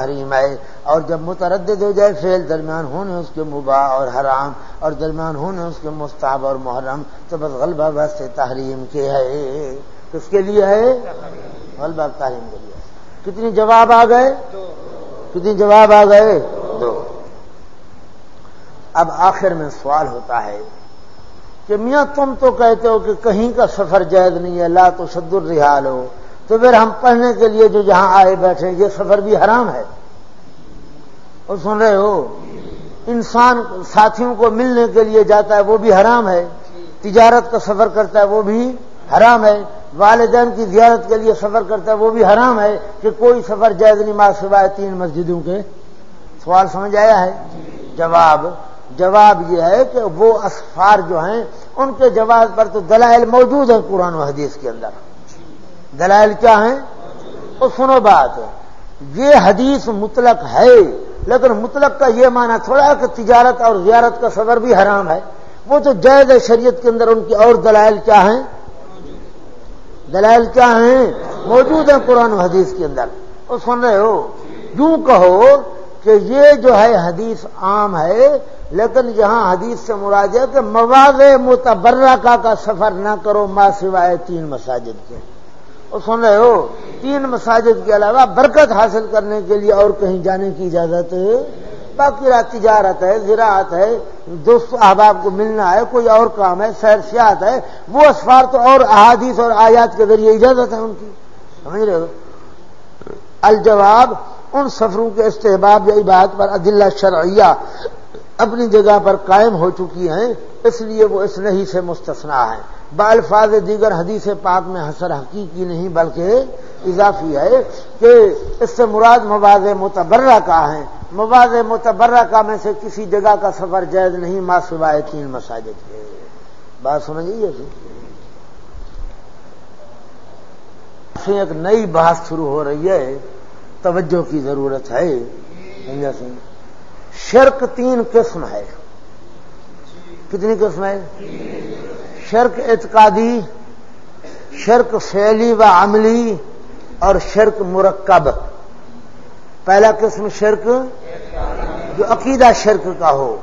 تحریم ہے۔ اور جب متردد ہو جائے فیل درمیان ہونے اس کے مباح اور حرام، اور درمیان ہونے اس کے مستحب اور محرم، تو بس غلبہ بس سے تحریم کے ہے۔ کس کے لیے ہے؟ غلبہ تحریم کے لیے۔ کتنی جواب آ گئے؟ کتنی جواب آ گئے؟ دو۔ اب آخر میں سوال ہوتا ہے کہ میاں تم تو کہتے ہو کہ کہیں کا سفر جائز نہیں ہے، لا تو شد الرحال ہو۔ تو پھر ہم پڑھنے کے لیے جو جہاں آئے بیٹھے یہ سفر بھی حرام ہے۔ اور سن رہے ہو؟ انسان ساتھیوں کو ملنے کے لیے جاتا ہے، وہ بھی حرام ہے۔ تجارت کا سفر کرتا ہے، وہ بھی حرام ہے۔ والدین کی زیارت کے لیے سفر کرتا ہے، وہ بھی حرام ہے کہ کوئی سفر جائز نہیں، ماں سوائے تین مسجدوں کے۔ سوال سمجھ آیا ہے؟ جواب۔ جواب یہ ہے کہ وہ اسفار جو ہیں، ان کے جواب پر تو دلائل موجود ہیں قرآن و حدیث کے اندر۔ دلائل کیا ہیں؟ وہ سنو بات، یہ حدیث مطلق ہے، لیکن مطلق کا یہ معنی تھوڑا کہ تجارت اور زیارت کا سفر بھی حرام ہے۔ وہ تو جائز شریعت کے اندر، ان کی اور دلائل کیا ہیں؟ دلائل کیا ہیں؟ موجود ہیں قرآن و حدیث کے اندر۔ وہ سن رہے ہو؟ یوں کہو کہ یہ جو ہے حدیث عام ہے، لیکن یہاں حدیث سے مراد ہے کہ مواز متبرکہ کا سفر نہ کرو ماں سوائے تین مساجد کے۔ اور سن رہے ہو، تین مساجد کے علاوہ برکت حاصل کرنے کے لیے اور کہیں جانے کی اجازت ہے باقی رات تجارت ہے، زراعت ہے، دوست احباب کو ملنا ہے، کوئی اور کام ہے، سیر سیاحت ہے، وہ اسفار تو اور احادیث اور آیات کے ذریعے اجازت ہے ان کی۔ سمجھ رہے ہو؟ الجواب، ان سفروں کے استحباب یا بات پر عدلہ شرعیہ اپنی جگہ پر قائم ہو چکی ہیں، اس لیے وہ اس نہیں سے مستثنا ہیں بالفاظ دیگر حدیث پاک میں حسر حقیقی نہیں، بلکہ اضافی ہے کہ اس سے مراد مواز متبرہ کا ہے۔ مواز متبرہ کا میں سے کسی جگہ کا سفر جائز نہیں ماں سوائے تین مساجد کے۔ بات سمجھیے ایک نئی بحث شروع ہو رہی ہے، توجہ کی ضرورت ہے۔ سنگھ شرک تین قسم ہے۔ کتنی قسم ہے؟ شرک اعتقادی، شرک فعلی و عملی اور شرک مرکب۔ پہلا قسم شرک جو عقیدہ شرک کا ہو۔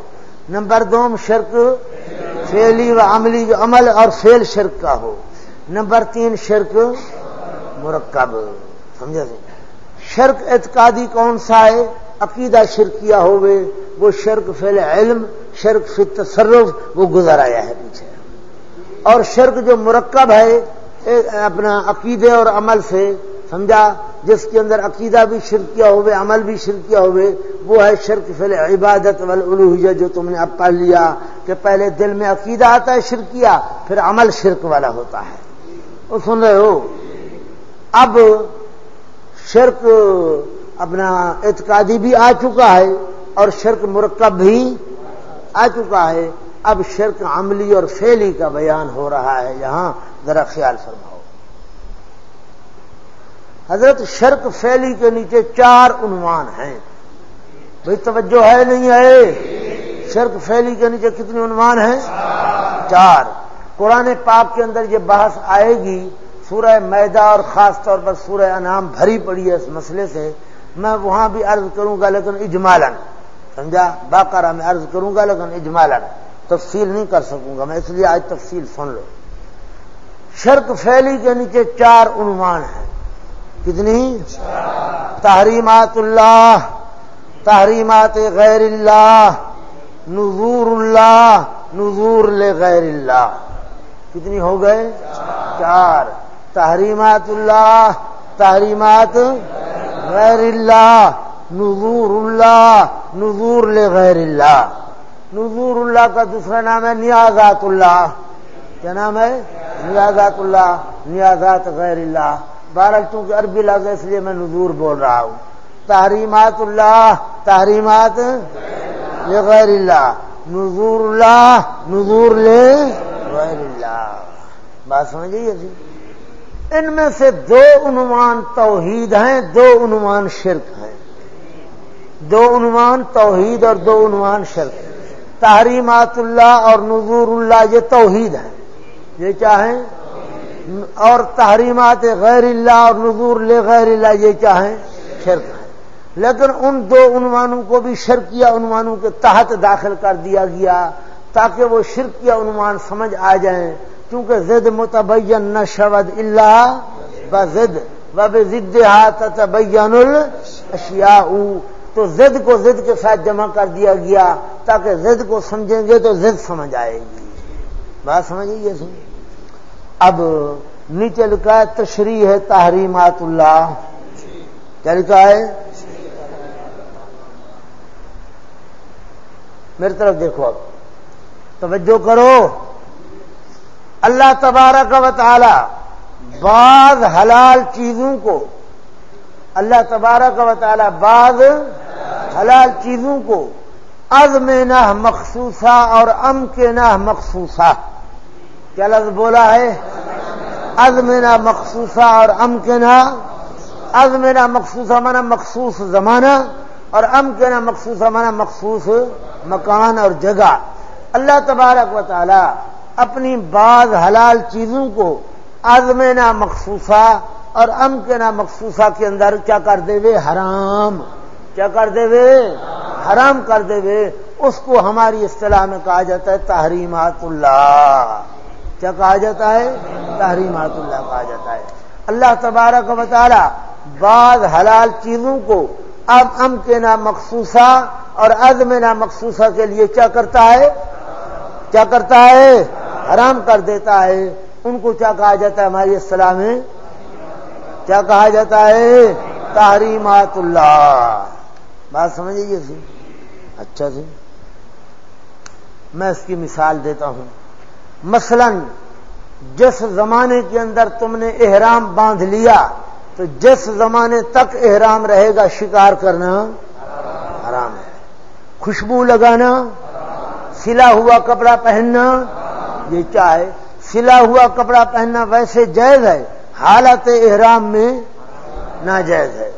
نمبر دوم شرک فعلی و عملی جو عمل اور فیل شرک کا ہو۔ نمبر تین شرک مرکب۔ سمجھا سی شرک اعتقادی کون سا ہے؟ عقیدہ شرکیہ ہوئے، وہ شرک فیل علم، شرک فی تصرف وہ گزر آیا ہے۔ اور شرک جو مرکب ہے اپنا عقیدے اور عمل سے، سمجھا؟ جس کے اندر عقیدہ بھی شرکیہ ہوئے، عمل بھی شرکیہ ہوئے، وہ ہے شرک فل عبادت والالوحیہ جو تم نے اب پڑھ لیا، کہ پہلے دل میں عقیدہ آتا ہے شرکیہ پھر عمل شرک والا ہوتا ہے۔ وہ سن رہے ہو؟ اب شرک اپنا اعتقادی بھی آ چکا ہے اور شرک مرکب بھی آ چکا ہے۔ اب شرک عملی اور فیلی کا بیان ہو رہا ہے، یہاں ذرا خیال فرماؤ۔ حضرت شرک فیلی کے نیچے چار عنوان ہیں۔ بھائی توجہ ہے نہیں ہے؟ شرک فیلی کے نیچے کتنی عنوان ہیں؟ چار۔ قرآن پاک کے اندر یہ بحث آئے گی، سورہ میدا اور خاص طور پر سورہ انعام بھری پڑی ہے اس مسئلے سے۔ میں وہاں بھی عرض کروں گا لیکن اجمالن سمجھا؟ باقارہ میں عرض کروں گا لیکن اجمالن تفصیل نہیں کر سکوں گا، میں اس لیے آج تفصیل سن لو۔ شرک فیلی کے نیچے چار عنوان ہیں۔ کتنی؟ تحریمات اللہ، تحریمات غیر اللہ نظور اللہ نظور لے غیر اللہ۔ کتنی ہو گئے؟ چار۔ تحریمات اللہ، تحریمات غیر اللہ نظور اللہ نظور لے غیر اللہ۔ نظور اللہ کا دوسرا نام ہے نیازات اللہ کیا نام ہے؟ نیازات اللہ نیازات غیر اللہ بہرحال چونکہ عربی لفظ اس لیے میں نظور بول رہا ہوں۔ تحریمات اللہ تحریمات غیر اللہ نظور اللہ نظور لے غیر اللہ بات سمجھیے جی ان میں سے دو عنوان توحید ہیں، دو عنوان شرک ہیں۔ دو عنوان توحید اور دو عنوان شرک۔ تحریمات اللہ اور نظور اللہ یہ توحید ہے۔ یہ چاہیں اور تحریمات غیر اللہ اور نظور لے غیر اللہ، یہ چاہیں شرک ہے۔ لیکن ان دو عنوانوں کو بھی شرکیہ عنوانوں کے تحت داخل کر دیا گیا تاکہ وہ شرکیہ عنوان سمجھ آ جائیں۔ کیونکہ زد متبین نہ شود اللہ ب زد و ضد ہاتھ تبین الشیا تو زد کو زد کے ساتھ جمع کر دیا گیا، تاکہ زد کو سمجھیں گے تو زد سمجھ آئے گی۔ بات سمجھ گئی سن؟ اب نیچے لکھا ہے، تشریح ہے تحریمات اللہ۔ کیا لکھا ہے؟ میری طرف دیکھو اب۔ توجہ کرو۔ اللہ تبارک و تعالی بعض حلال چیزوں کو، اللہ تبارک و تعالی بعض حلال چیزوں کو عزم نہ مخصوصہ اور ام کے نہ مخصوصہ۔ کیا لفظ بولا ہے؟ عزم نہ مخصوصہ اور ام کے نہ، عزم نہ مخصوصہ مانا مخصوص زمانہ اور ام کے نہ مخصوصہ مانا مخصوص مکان اور جگہ۔ اللہ تبارک و تعالی اپنی بعض حلال چیزوں کو عزم نہ مخصوصہ اور ام کے نہ مخصوصہ کے اندر کیا کر دے وے؟ حرام۔ کیا کر دے وے؟ حرام کر دے وے؟ اس کو ہماری اصطلاح میں کہا جاتا ہے تحریمات اللہ۔ کیا کہا جاتا ہے؟ تحریمات اللہ کہا جاتا ہے۔ اللہ تبارک و تعالی بعض حلال چیزوں کو اب ام کے نام مخصوصہ اور عزم نام مخصوصہ کے لیے کیا کرتا ہے؟ کیا کرتا ہے؟ حرام کر دیتا ہے۔ ان کو کیا کہا جاتا ہے ہماری اصطلاح میں؟ کیا کہا جاتا ہے؟ تحریمات اللہ۔ بات سمجھیے سی اچھا سی میں اس کی مثال دیتا ہوں۔ مثلا، جس زمانے کے اندر تم نے احرام باندھ لیا، تو جس زمانے تک احرام رہے گا، شکار کرنا حرام ہے۔ خوشبو لگانا، سلا ہوا کپڑا پہننا، یہ کیا ہے؟ سلا ہوا کپڑا پہننا ویسے جائز ہے، حالت احرام میں ناجائز ہے۔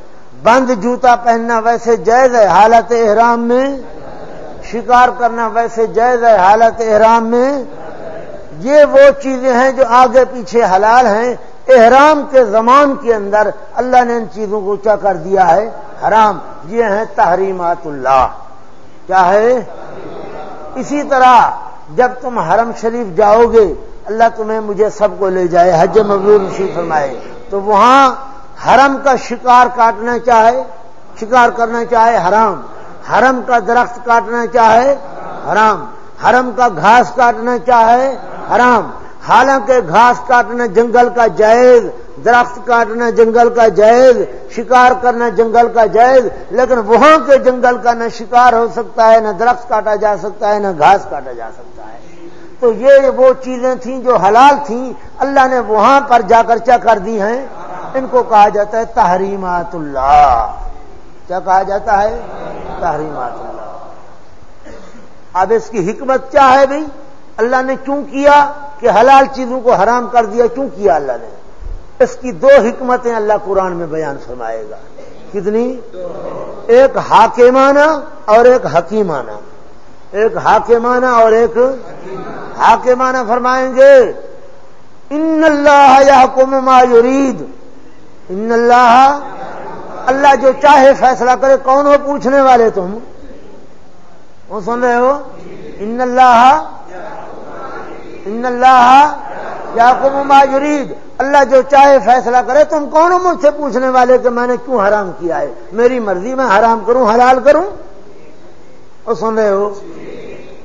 بند جوتا پہننا ویسے جائز ہے، حالت احرام میں، شکار کرنا ویسے جائز ہے، حالت احرام میں۔ یہ وہ چیزیں ہیں جو آگے پیچھے حلال ہیں۔ احرام کے زمان کے اندر اللہ نے ان چیزوں کو کیا کر دیا ہے۔ حرام، یہ ہیں تحریمات اللہ۔ کیا ہے؟ اسی طرح جب تم حرم شریف جاؤ گے، اللہ تمہیں مجھے سب کو لے جائے، حج مبور نشی فرمائے۔ تو وہاں حرم کا شکار کاٹنا چاہے، شکار کرنا چاہے حرام۔ حرم کا درخت کاٹنا چاہے حرام۔ حرم کا گھاس کاٹنا چاہے حرام۔ حالانکہ گھاس کاٹنا جنگل کا جائز، درخت کاٹنا جنگل کا جائز، شکار کرنا جنگل کا جائز، لیکن وہاں کے جنگل کا نہ شکار ہو سکتا ہے، نہ درخت کاٹا جا سکتا ہے، نہ گھاس کاٹا جا سکتا ہے۔ تو یہ وہ چیزیں تھیں جو حلال تھیں، اللہ نے وہاں پر جا کر کیا کر دی ہیں؟ ان کو کہا جاتا ہے تحریمات اللہ۔ کیا کہا جاتا ہے؟ تحریمات اللہ۔ اب اس کی حکمت کیا ہے بھائی اللہ نے کیوں کیا کہ حلال چیزوں کو حرام کر دیا؟ کیوں کیا اللہ نے؟ اس کی دو حکمتیں اللہ قرآن میں بیان فرمائے گا۔ کتنی؟ ایک حاکمانہ اور ایک حکیمانہ۔ ایک حاکمانہ اور ایک حاکمانہ فرمائیں گے۔ ان اللہ یا ما یرید ان اللہ اللہ جو چاہے فیصلہ کرے، کون ہو پوچھنے والے تم؟ وہ سن رہے ہو؟ ان اللہ ان اللہ یا ما یرید اللہ جو چاہے فیصلہ کرے، تم کون ہو مجھ سے پوچھنے والے کہ میں نے کیوں حرام کیا ہے؟ میری مرضی میں حرام کروں، حلال کروں؟ وہ سن رہے ہو؟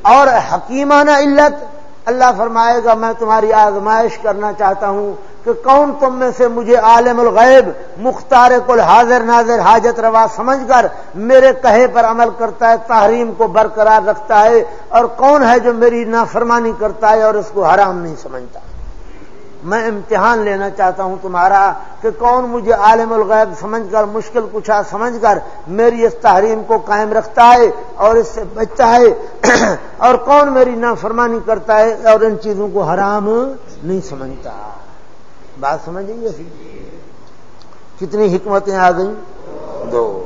اور حکیمانہ علت اللہ فرمائے گا، میں تمہاری آزمائش کرنا چاہتا ہوں کہ کون تم میں سے مجھے عالم الغیب، مختار کل حاضر ناظر، حاجت روا سمجھ کر میرے کہے پر عمل کرتا ہے، تحریم کو برقرار رکھتا ہے، اور کون ہے جو میری نافرمانی کرتا ہے اور اس کو حرام نہیں سمجھتا؟ میں امتحان لینا چاہتا ہوں تمہارا کہ کون مجھے عالم الغیب سمجھ کر، مشکل کچھا سمجھ کر میری اس تحریم کو قائم رکھتا ہے اور اس سے بچتا ہے اور کون میری نافرمانی کرتا ہے اور ان چیزوں کو حرام نہیں سمجھتا؟ بات سمجھ گئی کتنی حکمتیں آ گئیں؟ دو۔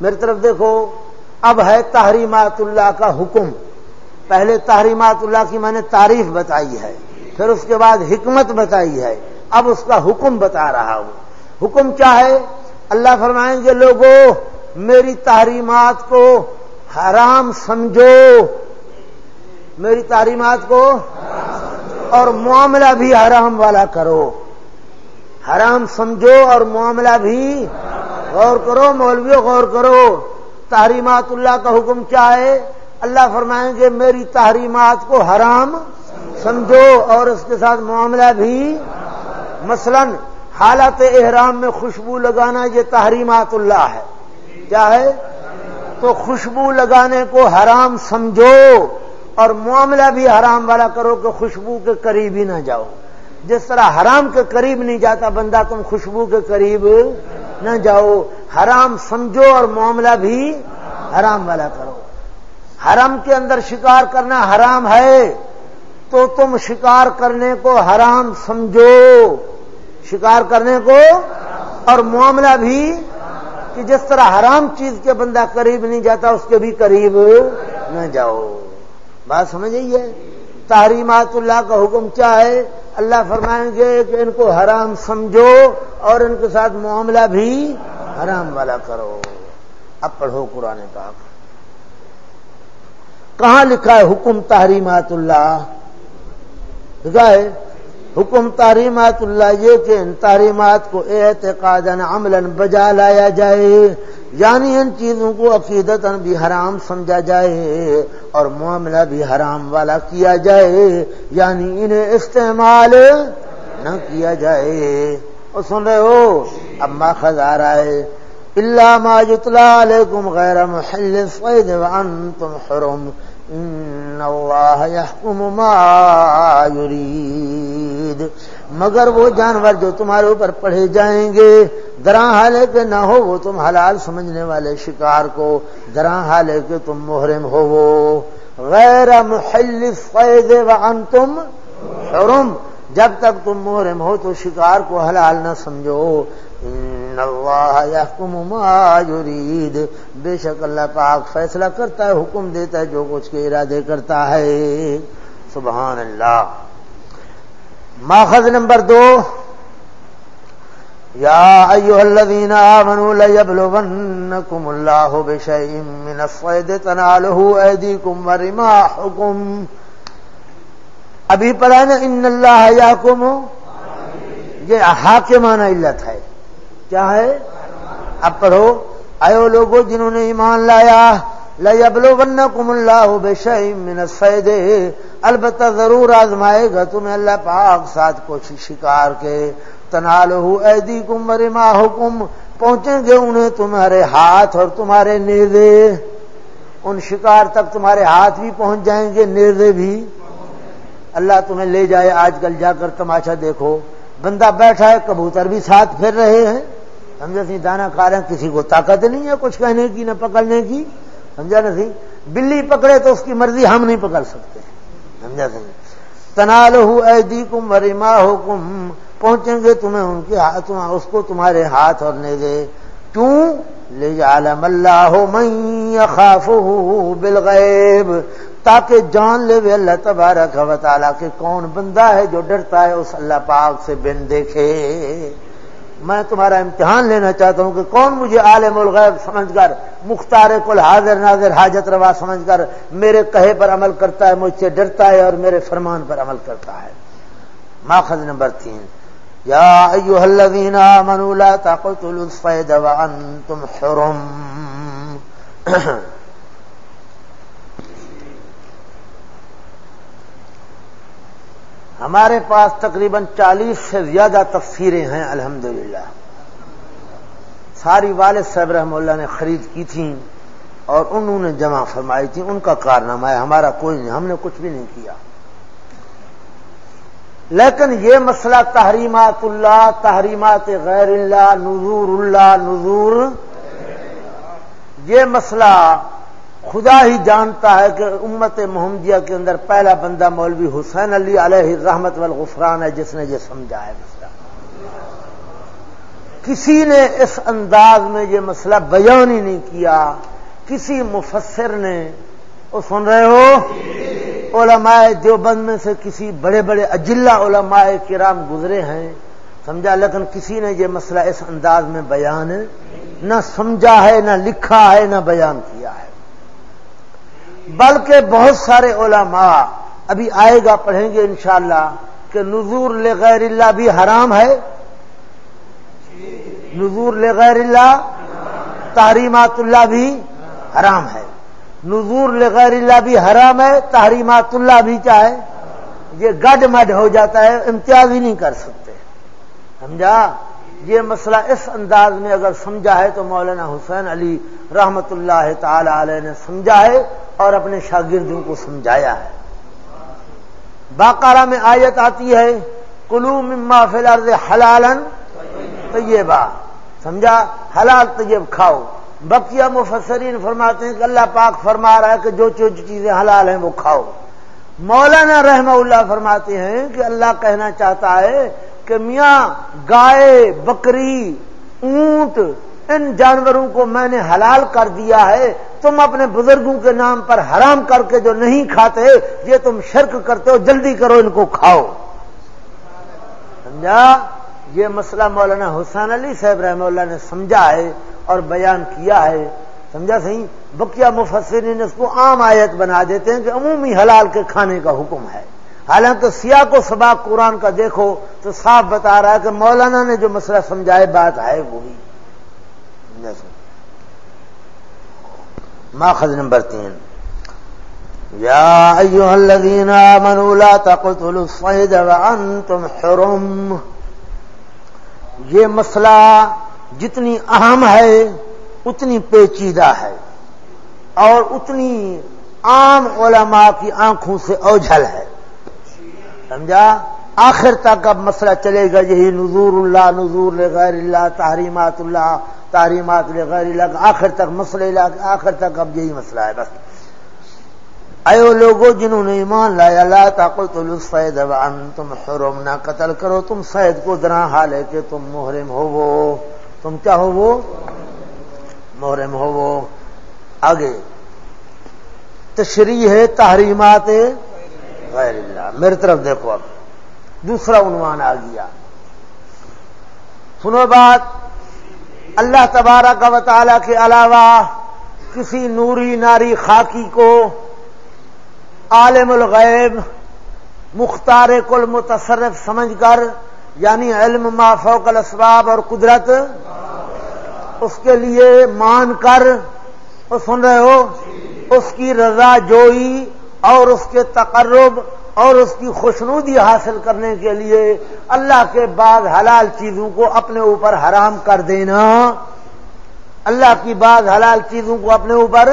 میری طرف دیکھو، اب ہے تحریمات اللہ کا حکم۔ پہلے تحریمات اللہ کی میں نے تعریف بتائی ہے۔ پھر اس کے بعد حکمت بتائی ہے۔ اب اس کا حکم بتا رہا ہوں۔ حکم کیا ہے؟ اللہ فرمائیں گے لوگوں میری تحریمات کو حرام سمجھو۔ میری تعلیمات کو اور معاملہ بھی حرام والا کرو۔ حرام سمجھو اور معاملہ بھی غور کرو مولویوں غور کرو۔ تحریمات اللہ کا حکم کیا ہے؟ اللہ فرمائیں گے، میری تحریمات کو حرام سمجھو اور اس کے ساتھ معاملہ بھی مثلا حالت احرام میں خوشبو لگانا یہ تحریمات اللہ ہے۔ کیا ہے؟ تو خوشبو لگانے کو حرام سمجھو اور معاملہ بھی حرام والا کرو کہ خوشبو کے قریب ہی نہ جاؤ۔ جس طرح حرام کے قریب نہیں جاتا بندہ، تم خوشبو کے قریب نہ جاؤ۔ حرام سمجھو اور معاملہ بھی حرام والا کرو۔ حرم کے اندر شکار کرنا حرام ہے۔ تو تم شکار کرنے کو حرام سمجھو۔ شکار کرنے کو اور معاملہ بھی کہ جس طرح حرام چیز کے بندہ قریب نہیں جاتا، اس کے بھی قریب نہ جاؤ۔ بات سمجھ ہے؟ تحریمات اللہ کا حکم کیا ہے؟ اللہ فرمائیں گے کہ ان کو حرام سمجھو اور ان کے ساتھ معاملہ بھی حرام والا کرو۔ اب پڑھو قرآن پاک۔ کہاں لکھا ہے حکم تحریمات اللہ؟ ہے حکم تحریمات اللہ یہ کہ ان تحریمات کو اعتقاد عمل بجا لایا جائے یعنی ان چیزوں کو عقیدت بھی حرام سمجھا جائے اور معاملہ بھی حرام والا کیا جائے یعنی انہیں استعمال نہ کیا جائے۔ اور سن رہے ہو؟ اب ماخذ آ رہا ہے۔ اللہ ما یتلا علیکم غیر محل صید وانتم حرم۔ ان اللہ یحکم ما یرید مگر وہ جانور جو تمہارے اوپر پڑھے جائیں گے درا حال ہے کہ نہ ہو، وہ تم حلال سمجھنے والے شکار کو درا حال ہے کہ تم محرم ہو۔ وہ غیر محل فیض وانتم حرم۔ جب تک تم محرم ہو تو شکار کو حلال نہ سمجھو۔ ان اللہ یحکم ما یرید بے شک اللہ پاک فیصلہ کرتا ہے، حکم دیتا ہے، جو کچھ کے ارادے کرتا ہے۔ سبحان اللہ۔ ماخذ نمبر دو۔ یا ایوہ الذین آمنوا لیبلونکم اللہ بشیئم من الصید تنالہو ایدیکم ورماحکم ابھی پڑھا نا، ان اللہ یاکم یہ حاکمانہ علت ہے۔ کیا ہے؟ اب پڑھو۔ آئے لوگوں جنہوں نے ایمان لایا لبلو بن کم اللہ بے من الصید البتہ ضرور آزمائے گا تمہیں اللہ پاک ساتھ کچھ شکار کے۔ تنال ہو ایدی کم رما حکم پہنچیں گے انہیں تمہارے ہاتھ اور تمہارے نیزے۔ ان شکار تک تمہارے ہاتھ بھی پہنچ جائیں گے، نیزے بھی۔ اللہ تمہیں لے جائے، آج کل جا کر تماشا دیکھو۔ بندہ بیٹھا ہے، کبوتر بھی ساتھ پھر رہے ہیں۔ سمجھا سی دانا کھا رہے ہیں، کسی کو طاقت نہیں ہے کچھ کہنے کی، نہ پکڑنے کی، سمجھا نا سی؟ بلی پکڑے تو اس کی مرضی ہم نہیں پکڑ سکتے، سمجھا سی؟ تنال ہو ایدی کم وریما ہو کم پہنچیں گے تمہیں ان کے ہاتھ اس کو تمہارے ہاتھ اور نہیں دے کیوں؟ لے عالم اللہ ہو میں خاف بالغیب، تاکہ جان لے وے اللہ تبارک و تعالیٰ کہ کون بندہ ہے جو ڈرتا ہے، اس اللہ پاک سے بن دیکھے۔ میں تمہارا امتحان لینا چاہتا ہوں کہ کون مجھے عالم الغیب سمجھ کر، مختار کل حاضر ناظر حاجت روا سمجھ کر میرے کہے پر عمل کرتا ہے، مجھ سے ڈرتا ہے اور میرے فرمان پر عمل کرتا ہے۔ ماخذ نمبر تین۔ یا ایوہ الذین آمنوا لا تقتلوا الصید وانتم حرم۔ ہمارے پاس تقریباً چالیس سے زیادہ تفسیریں ہیں، الحمدللہ۔ ساری والد صاحب رحم اللہ نے خرید کی تھیں اور انہوں نے جمع فرمائی تھی ان کا کارنامہ ہے، ہمارا کوئی نہیں، ہم نے کچھ بھی نہیں کیا۔ لیکن یہ مسئلہ تحریمات اللہ، تحریمات غیر اللہ نظور اللہ نظور یہ مسئلہ خدا ہی جانتا ہے کہ امت محمدیہ کے اندر پہلا بندہ مولوی حسین علی علیہ رحمت والغفران ہے جس نے یہ سمجھا ہے مسئلہ۔ کسی نے اس انداز میں یہ مسئلہ بیان ہی نہیں کیا۔ کسی مفسر نے، وہ سن رہے ہو؟ علماء دیوبند میں سے کسی بڑے بڑے اجلا علماء کرام گزرے ہیں۔ سمجھا، لیکن کسی نے یہ مسئلہ اس انداز میں بیان نہ سمجھا ہے، نہ لکھا ہے، نہ بیان کیا ہے۔ بلکہ بہت سارے علماء ابھی آئے گا پڑھیں گے انشاءاللہ کہ نظور لغیر اللہ بھی حرام ہے؟ نظور لغیر اللہ تحریمات اللہ بھی حرام ہے۔ نظور لغیر اللہ بھی حرام ہے، تحریمات اللہ بھی چاہے یہ گڈ مڈ ہو جاتا ہے، امتیاز ہی نہیں کر سکتے۔ سمجھا؟ یہ مسئلہ اس انداز میں اگر سمجھا ہے تو مولانا حسین علی رحمت اللہ تعالی علیہ نے سمجھا ہے اور اپنے شاگردوں کو سمجھایا ہے۔ باقارہ میں آیت آتی ہے کلو مما فلر حلالن طیبہ سمجھا؟ حلال طیب کھاؤ۔ بقیہ مفسرین فرماتے ہیں کہ اللہ پاک فرما رہا ہے کہ جو جو چیزیں حلال ہیں وہ کھاؤ۔ مولانا رحمہ اللہ فرماتے ہیں کہ اللہ کہنا چاہتا ہے کہ میاں گائے، بکری، اونٹ، ان جانوروں کو میں نے حلال کر دیا ہے، تم اپنے بزرگوں کے نام پر حرام کر کے جو نہیں کھاتے، یہ تم شرک کرتے ہو، جلدی کرو، ان کو کھاؤ۔ سمجھا؟ یہ مسئلہ مولانا حسین علی صاحب رحمہ اللہ نے سمجھا ہے اور بیان کیا ہے۔ سمجھا صحیح؟ بکیا مفسرین اس کو عام آیت بنا دیتے ہیں کہ عمومی حلال کے کھانے کا حکم ہے۔ حالانکہ سیاہ کو سبا قرآن کا دیکھو تو صاف بتا رہا ہے کہ مولانا نے جو مسئلہ سمجھائے بات ہے وہی ماخذ نمبر تین یا ایوہ الذین آمنوا لا تقتلوا الصید وانتم حرم۔ یہ مسئلہ جتنی اہم ہے، اتنی پیچیدہ ہے۔ اور اتنی عام علماء کی آنکھوں سے اوجھل ہے۔ سمجھا؟ آخر تک اب مسئلہ چلے گا یہی نظور اللہ نظور لغیر اللہ، تحریمات اللہ، تحریمات لغیر اللہ، آخر تک مسئلہ آخر تک اب یہی مسئلہ ہے بس۔ ایو لوگو جنہوں نے ایمان لایا، لا طاقت الفید تم حرم، نہ قتل کرو تم سید کو، درا حال ہے کہ تم محرم ہو وہ تم کیا ہو وہ محرم ہو وہ آگے۔ تشریح ہے تحریمات غیر اللہ میری طرف دیکھو اب۔ دوسرا عنوان آ گیا۔ سنو بات۔ اللہ تبارہ کا وطالعہ کے علاوہ کسی نوری ناری خاکی کو عالم الغیب، مختار کل متصرف سمجھ کر یعنی علم ما فوق الاسباب اور قدرت، اس کے لیے مان کر سن رہے ہو؟ اس کی رضا جوئی اور اس کے تقرب اور اس کی خوشنودی حاصل کرنے کے لیے اللہ کے بعد حلال چیزوں کو اپنے اوپر حرام کر دینا۔ اللہ کی بعد حلال چیزوں کو اپنے اوپر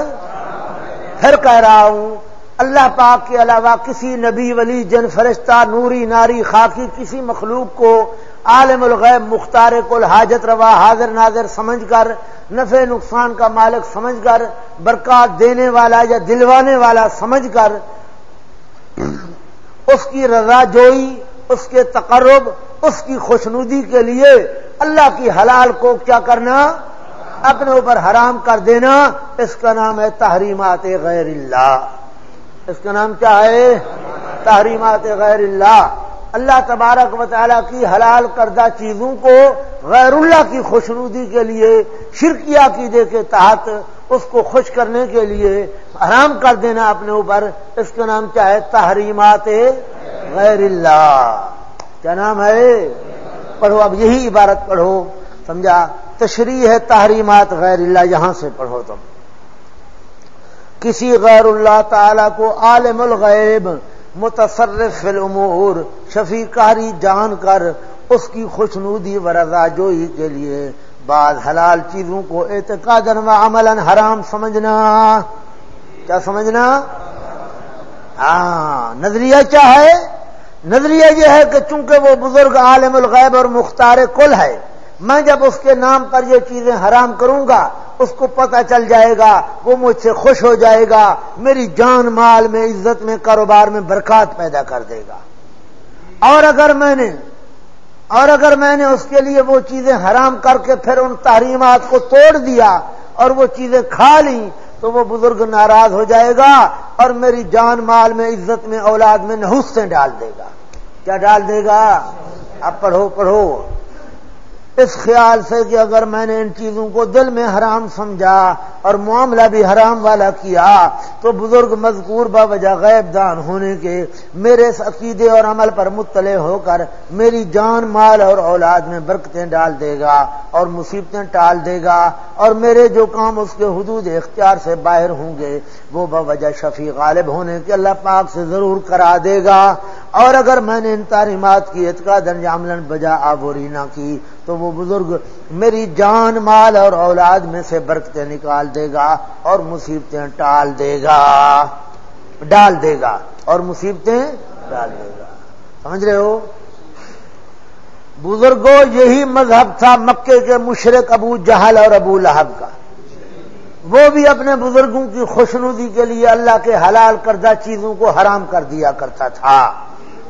پھر کہہ رہا ہوں، اللہ پاک کے علاوہ کسی نبی، ولی، جن، فرشتہ، نوری، ناری، خاکی، کسی مخلوق کو عالم الغیب مختار کل حاجت روا، حاضر ناظر سمجھ کر، نفع نقصان کا مالک سمجھ کر، برکات دینے والا یا دلوانے والا سمجھ کر، اس کی رضا جوئی، اس کے تقرب، اس کی خوشنودی کے لیے اللہ کی حلال کو کیا کرنا؟ اپنے اوپر حرام کر دینا۔ اس کا نام ہے تحریمات غیر اللہ۔ اس کا نام کیا ہے؟ تحریمات غیر اللہ۔ اللہ تبارک و تعالیٰ کی حلال کردہ چیزوں کو غیر اللہ کی خوشنودی کے لیے، شرکیہ عقیدے کے تحت اس کو خوش کرنے کے لیے حرام کر دینا اپنے اوپر، اس کا نام کیا ہے؟ تحریمات غیر اللہ کیا نام ہے؟ پڑھو، اب یہی عبارت پڑھو۔ سمجھا؟ تشریح ہے تحریمات غیر اللہ یہاں سے پڑھو تم۔ کسی غیر اللہ تعالی کو عالم الغیب، متصرف فی الامور شفیع کاری جان کر اس کی خوشنودی و رضا جوئی کے لیے بعض حلال چیزوں کو اعتقاد و عمل حرام سمجھنا۔ کیا سمجھنا؟ ہاں نظریہ کیا ہے؟ نظریہ یہ ہے کہ چونکہ وہ بزرگ عالم الغیب اور مختار کل ہے، میں جب اس کے نام پر یہ چیزیں حرام کروں گا، اس کو پتہ چل جائے گا، وہ مجھ سے خوش ہو جائے گا، میری جان مال میں، عزت میں، کاروبار میں برکات پیدا کر دے گا۔ اور اگر میں نے اور اگر میں نے اس کے لیے وہ چیزیں حرام کر کے پھر ان تحریمات کو توڑ دیا اور وہ چیزیں کھا لی تو وہ بزرگ ناراض ہو جائے گا اور میری جان مال میں، عزت میں، اولاد میں نحوسیں ڈال دے گا۔ کیا ڈال دے گا؟ اب پڑھو پڑھو۔ اس خیال سے کہ اگر میں نے ان چیزوں کو دل میں حرام سمجھا اور معاملہ بھی حرام والا کیا، تو بزرگ مذکور با وجہ غیب دان ہونے کے میرے اس عقیدے اور عمل پر مطلع ہو کر میری جان، مال اور اولاد میں برکتیں ڈال دے گا اور مصیبتیں ٹال دے گا اور میرے جو کام اس کے حدود اختیار سے باہر ہوں گے، وہ وجہ شفیع غالب ہونے کے اللہ پاک سے ضرور کرا دے گا۔ اور اگر میں نے ان تعلیمات کی اعتقاد انجام بجا آبوری نہ کی تو وہ بزرگ میری جان مال اور اولاد میں سے برکتیں نکال دے گا اور مصیبتیں ٹال دے گا، ڈال دے گا اور مصیبتیں ڈال دے گا۔ سمجھ رہے ہو؟ بزرگوں یہی مذہب تھا مکے کے مشرق ابو جہل اور ابو لہب کا۔ وہ بھی اپنے بزرگوں کی خوشنودی کے لیے اللہ کے حلال کردہ چیزوں کو حرام کر دیا کرتا تھا۔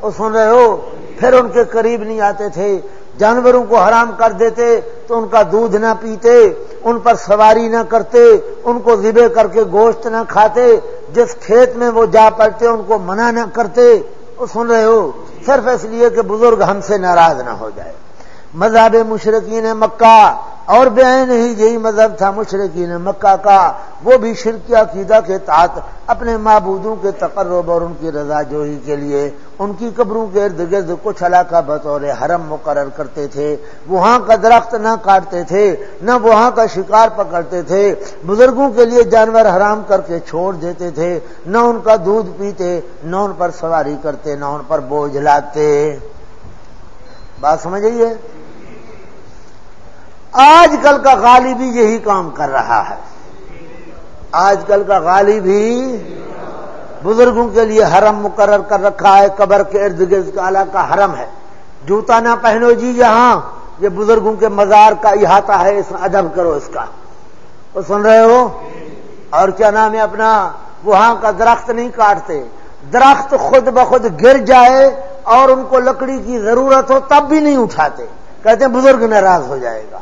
وہ سن رہے ہو؟ پھر ان کے قریب نہیں آتے تھے۔ جانوروں کو حرام کر دیتے تو ان کا دودھ نہ پیتے، ان پر سواری نہ کرتے، ان کو ذبے کر کے گوشت نہ کھاتے، جس کھیت میں وہ جا پڑتے ان کو منع نہ کرتے۔ وہ سن رہے ہو، صرف اس لیے کہ بزرگ ہم سے ناراض نہ ہو جائے۔ مذہب مشرقین مکہ، اور بے نہیں یہی مذہب تھا مشرقین مکہ کا۔ وہ بھی شرکی عقیدہ کے تحت اپنے معبودوں کے تقرب اور ان کی رضا جوہی کے لیے ان کی قبروں کے ارد گرد کچھ علاقہ بطور حرم مقرر کرتے تھے۔ وہاں کا درخت نہ کاٹتے تھے، نہ وہاں کا شکار پکڑتے تھے۔ بزرگوں کے لیے جانور حرام کر کے چھوڑ دیتے تھے۔ نہ ان کا دودھ پیتے، نہ ان پر سواری کرتے، نہ ان پر بوجھ لاتے۔ بات سمجھ آئیے آج کل کا غالی بھی یہی کام کر رہا ہے۔ آج کل کا غالی بھی بزرگوں کے لیے حرم مقرر کر رکھا ہے۔ قبر کے ارد گرد کا حرم ہے۔ جوتا نہ پہنو جی یہاں۔ یہ بزرگوں کے مزار کا احاطہ ہے۔ اس ادب کرو اس کا۔ وہ سن رہے ہو؟ اور کیا نام ہے اپنا؟ وہاں کا درخت نہیں کاٹتے۔ درخت خود بخود گر جائے اور ان کو لکڑی کی ضرورت ہو تب بھی نہیں اٹھاتے۔ کہتے ہیں بزرگ ناراض ہو جائے گا۔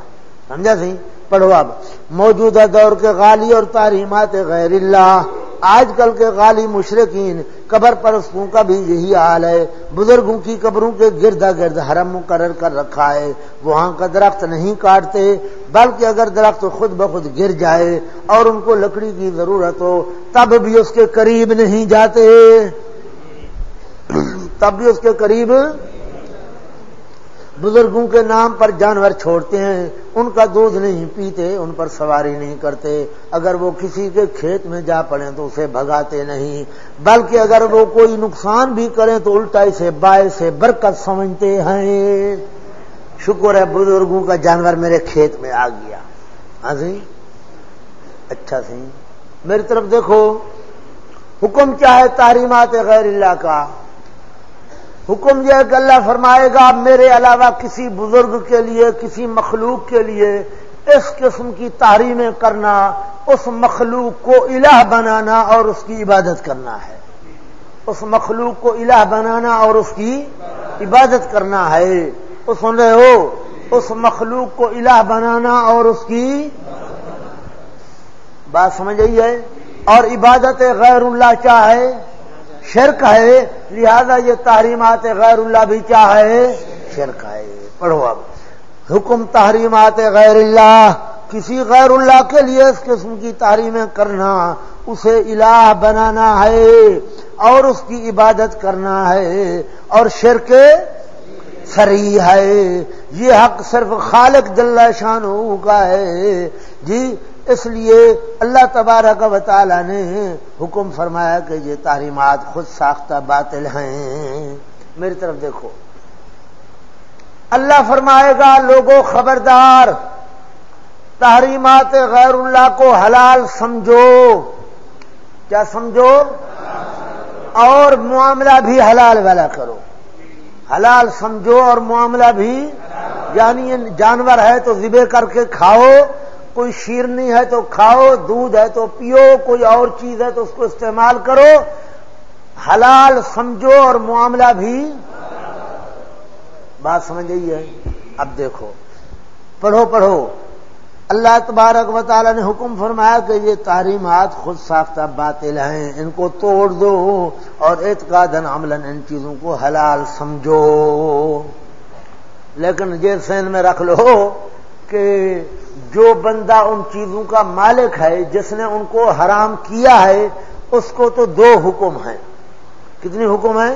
سمجھا سی؟ پڑھو اب۔ موجودہ دور کے غالی اور تعلیمات غیر اللہ، آج کل کے غالی مشرقین قبر پرستوں کا بھی یہی حال ہے۔ بزرگوں کی قبروں کے گردا گرد حرم مقرر کر رکھا ہے۔ وہاں کا درخت نہیں کاٹتے، بلکہ اگر درخت خود بخود گر جائے اور ان کو لکڑی کی ضرورت ہو، تب بھی اس کے قریب نہیں جاتے۔ تب بھی اس کے قریب بزرگوں کے نام پر جانور چھوڑتے ہیں، ان کا دودھ نہیں پیتے، ان پر سواری نہیں کرتے۔ اگر وہ کسی کے کھیت میں جا پڑے تو اسے بھگاتے نہیں۔ بلکہ اگر وہ کوئی نقصان بھی کریں تو الٹا اسے باعث سے برکت سمجھتے ہیں۔ شکر ہے بزرگوں کا جانور میرے کھیت میں آ گیا۔ ہاں سی اچھا سی میری طرف دیکھو، حکم کیا ہے تعلیمات غیر اللہ کا؟ حکم یہ کہ اللہ فرمائے گا میرے علاوہ کسی بزرگ کے لیے، کسی مخلوق کے لیے اس قسم کی تحریمیں کرنا، اس مخلوق کو الہ بنانا اور اس کی عبادت کرنا ہے۔ اس مخلوق کو الہ بنانا اور اس کی عبادت کرنا ہے۔ سن رہے ہو؟ اس مخلوق کو الہ بنانا اور اس کی بات سمجھ آئی ہے؟ اور عبادت غیر اللہ چاہے شرک ہے، لہذا یہ تحریمات غیر اللہ بھی کیا ہے؟ شرک ہے۔ پڑھو اب۔ حکم تحریمات غیر اللہ، کسی غیر اللہ کے لیے اس قسم کی تحریمیں کرنا، اسے الہ بنانا ہے اور اس کی عبادت کرنا ہے اور شرک سری ہے۔ یہ حق صرف خالق جل شان کا ہے۔ جی اس لیے اللہ تبارک و تعالی نے حکم فرمایا کہ یہ تعلیمات خود ساختہ باطل ہیں۔ میری طرف دیکھو۔ اللہ فرمائے گا لوگوں خبردار، تحریمات غیر اللہ کو حلال سمجھو۔ کیا سمجھو؟ اور معاملہ بھی حلال والا کرو۔ حلال سمجھو اور معاملہ بھی یعنی جانور ہے تو ذبے کر کے کھاؤ۔ کوئی شیرنی ہے تو کھاؤ، دودھ ہے تو پیو، کوئی اور چیز ہے تو اس کو استعمال کرو۔ حلال سمجھو اور معاملہ بھی۔ بات سمجھ ہے؟ اب دیکھو۔ پڑھو پڑھو۔ اللہ تبارک و تعالی نے حکم فرمایا کہ یہ تعلیمات خود ساختہ باطل ہیں۔ ان کو توڑ دو اور اعتقاد عمل ان چیزوں کو حلال سمجھو۔ لیکن یہ سین میں رکھ لو۔ کہ جو بندہ ان چیزوں کا مالک ہے، جس نے ان کو حرام کیا ہے، اس کو تو دو حکم ہیں۔ کتنی حکم ہیں؟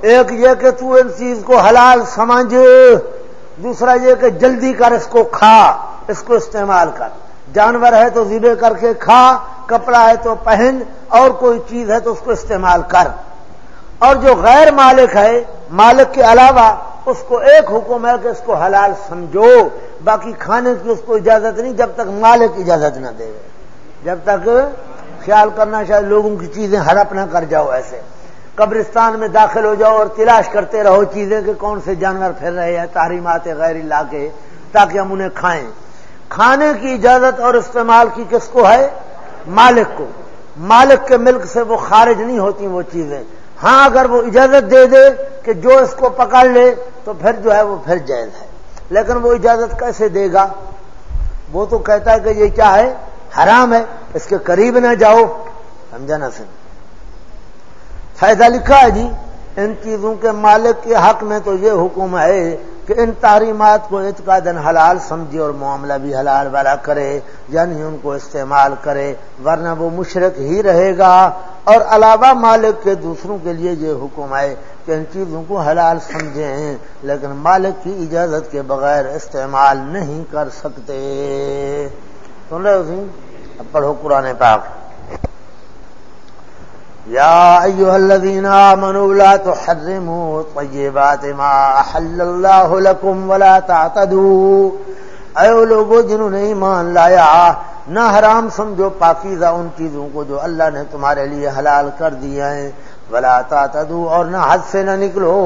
ایک یہ کہ تو ان چیز کو حلال سمجھ، دوسرا یہ کہ جلدی کر اس کو کھا، اس کو استعمال کر۔ جانور ہے تو زیبے کر کے کھا، کپڑا ہے تو پہن، اور کوئی چیز ہے تو اس کو استعمال کر۔ اور جو غیر مالک ہے، مالک کے علاوہ اس کو ایک حکم ہے کہ اس کو حلال سمجھو، باقی کھانے کی اس کو اجازت نہیں جب تک مالک اجازت نہ دے۔ جب تک خیال کرنا شاید لوگوں کی چیزیں ہڑپ نہ کر جاؤ ایسے۔ قبرستان میں داخل ہو جاؤ اور تلاش کرتے رہو چیزیں کہ کون سے جانور پھر رہے ہیں تعلیمات غیر لا کے تاکہ ہم انہیں کھائیں۔ کھانے کی اجازت اور استعمال کی کس کو ہے؟ مالک کو۔ مالک کے ملک سے وہ خارج نہیں ہوتی وہ چیزیں۔ ہاں اگر وہ اجازت دے دے کہ جو اس کو پکڑ لے، تو پھر جو ہے وہ پھر جائز ہے۔ لیکن وہ اجازت کیسے دے گا؟ وہ تو کہتا ہے کہ یہ کیا ہے؟ حرام ہے، اس کے قریب نہ جاؤ۔ سمجھا نا سن فائدہ لکھا ہے جی ان چیزوں کے مالک کے حق میں تو یہ حکم ہے کہ ان تعلیمات کو اعتقاد حلال سمجھے اور معاملہ بھی حلال والا کرے یعنی ان کو استعمال کرے، ورنہ وہ مشرق ہی رہے گا۔ اور علاوہ مالک کے دوسروں کے لیے یہ حکم ہے کہ ان چیزوں کو حلال سمجھیں، لیکن مالک کی اجازت کے بغیر استعمال نہیں کر سکتے۔ سن رہے ہو اب پڑھو قرآن پاک۔ يا أيها الذين آمنوا لا تحرموا طيبات ما أحل الله لكم ولا تعتدوا اے لوگوں جنہوں نے ایمان لایا نہ حرام سمجھو، پاکیزہ ان چیزوں کو جو اللہ نے تمہارے لیے حلال کر دیا ہے ولا تعتدوا اور نہ حد سے نہ نکلو،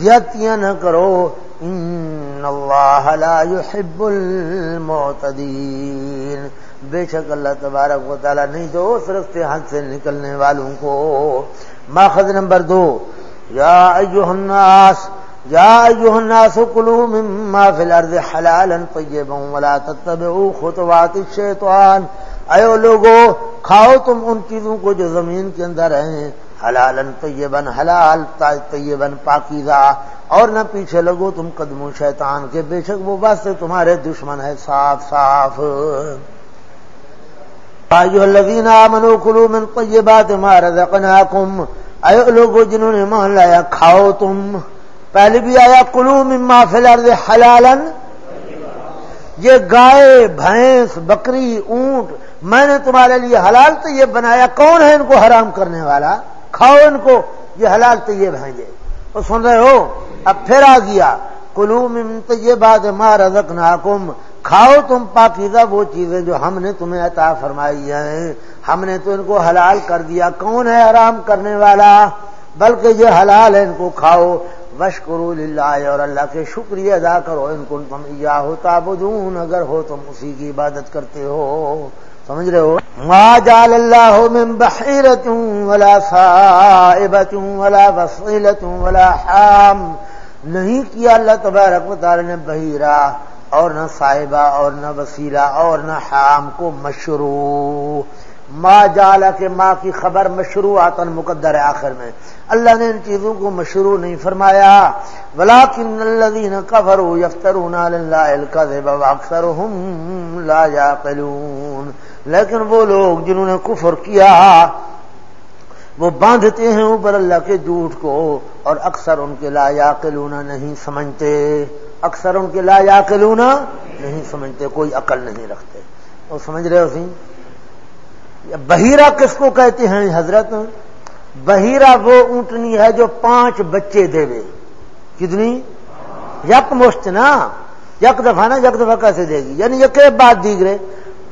زیادتیاں نہ کرو۔ ان اللہ لا يحب المعتدین بے شک اللہ تبارک و تعالیٰ نہیں دو رستے ہاتھ سے نکلنے والوں کو۔ ماخذ نمبر دو، یا ایوہ الناس، یا ایوہ الناس کلو مما فی الارض حلالا طیبا ولا تتبعو خطوات الشیطان۔ ایو لوگو، کھاؤ تم ان چیزوں کو جو زمین کے اندر ہیں، حلالا طیبا، حلال، طیبا، پاکیزہ۔ اور نہ پیچھے لگو تم قدموں شیطان کے، بے شک وہ بس تمہارے دشمن ہے صاف صاف۔ الذین آمنوا کلوا من طیبات ما رزقناکم اے لوگوں جنہوں نے مان لایا کھاؤ تم پہلے بھی آیا کلو مما فی الارض حلالا. یہ گائے، بھینس، بکری، اونٹ، میں نے تمہارے لیے حلال تو یہ بنایا، کون ہے ان کو حرام کرنے والا؟ کھاؤ ان کو، یہ حلال تو یہ۔ بھینجے وہ سن رہے ہو، اب پھر آ گیا کلو من طیبات ما رزقناکم. کھاؤ تم پاکیزہ وہ چیزیں جو ہم نے تمہیں عطا فرمائی ہیں۔ ہم نے تو ان کو حلال کر دیا۔ کون ہے آرام کرنے والا؟ بلکہ یہ حلال ہے، ان کو کھاؤ۔ وش کرو اور اللہ کے شکریہ ادا کرو۔ ان کو تم یا ہوتا بدون اگر ہو تم اسی کی عبادت کرتے ہو۔ سمجھ رہے ہو؟ ما جال اللہ من بحیرت ولا صائبت ولا وصیلت ولا حام۔ نہیں کیا اللہ تبارک و تعالی نے بحیرہ۔ اور نہ صاحبہ اور نہ وسیلہ اور نہ حام کو مشروع۔ ما جالا کے ماں کی خبر مشروع آتن مقدر ہے آخر میں۔ اللہ نے ان چیزوں کو مشروع نہیں فرمایا۔ ولاکن الذین کفروا یفترون علی اللہ الکذب واکثرهم لا یعقلون لیکن وہ لوگ جنہوں نے کفر کیا، وہ باندھتے ہیں اوپر اللہ کے جھوٹ کو اور اکثر ان کے لا یعقلون نہیں سمجھتے۔ اکثر ان کے لا یا نہیں سمجھتے، کوئی عقل نہیں رکھتے۔ وہ سمجھ رہے ہو سی بہیرا کس کو کہتے ہیں حضرت؟ بہیرا وہ اونٹنی ہے جو پانچ بچے دے دے کتنی؟ یک مشت نا؟ یک دفعہ نا؟ یک دفعہ کیسے دے گی؟ یعنی یک بات دیگرے۔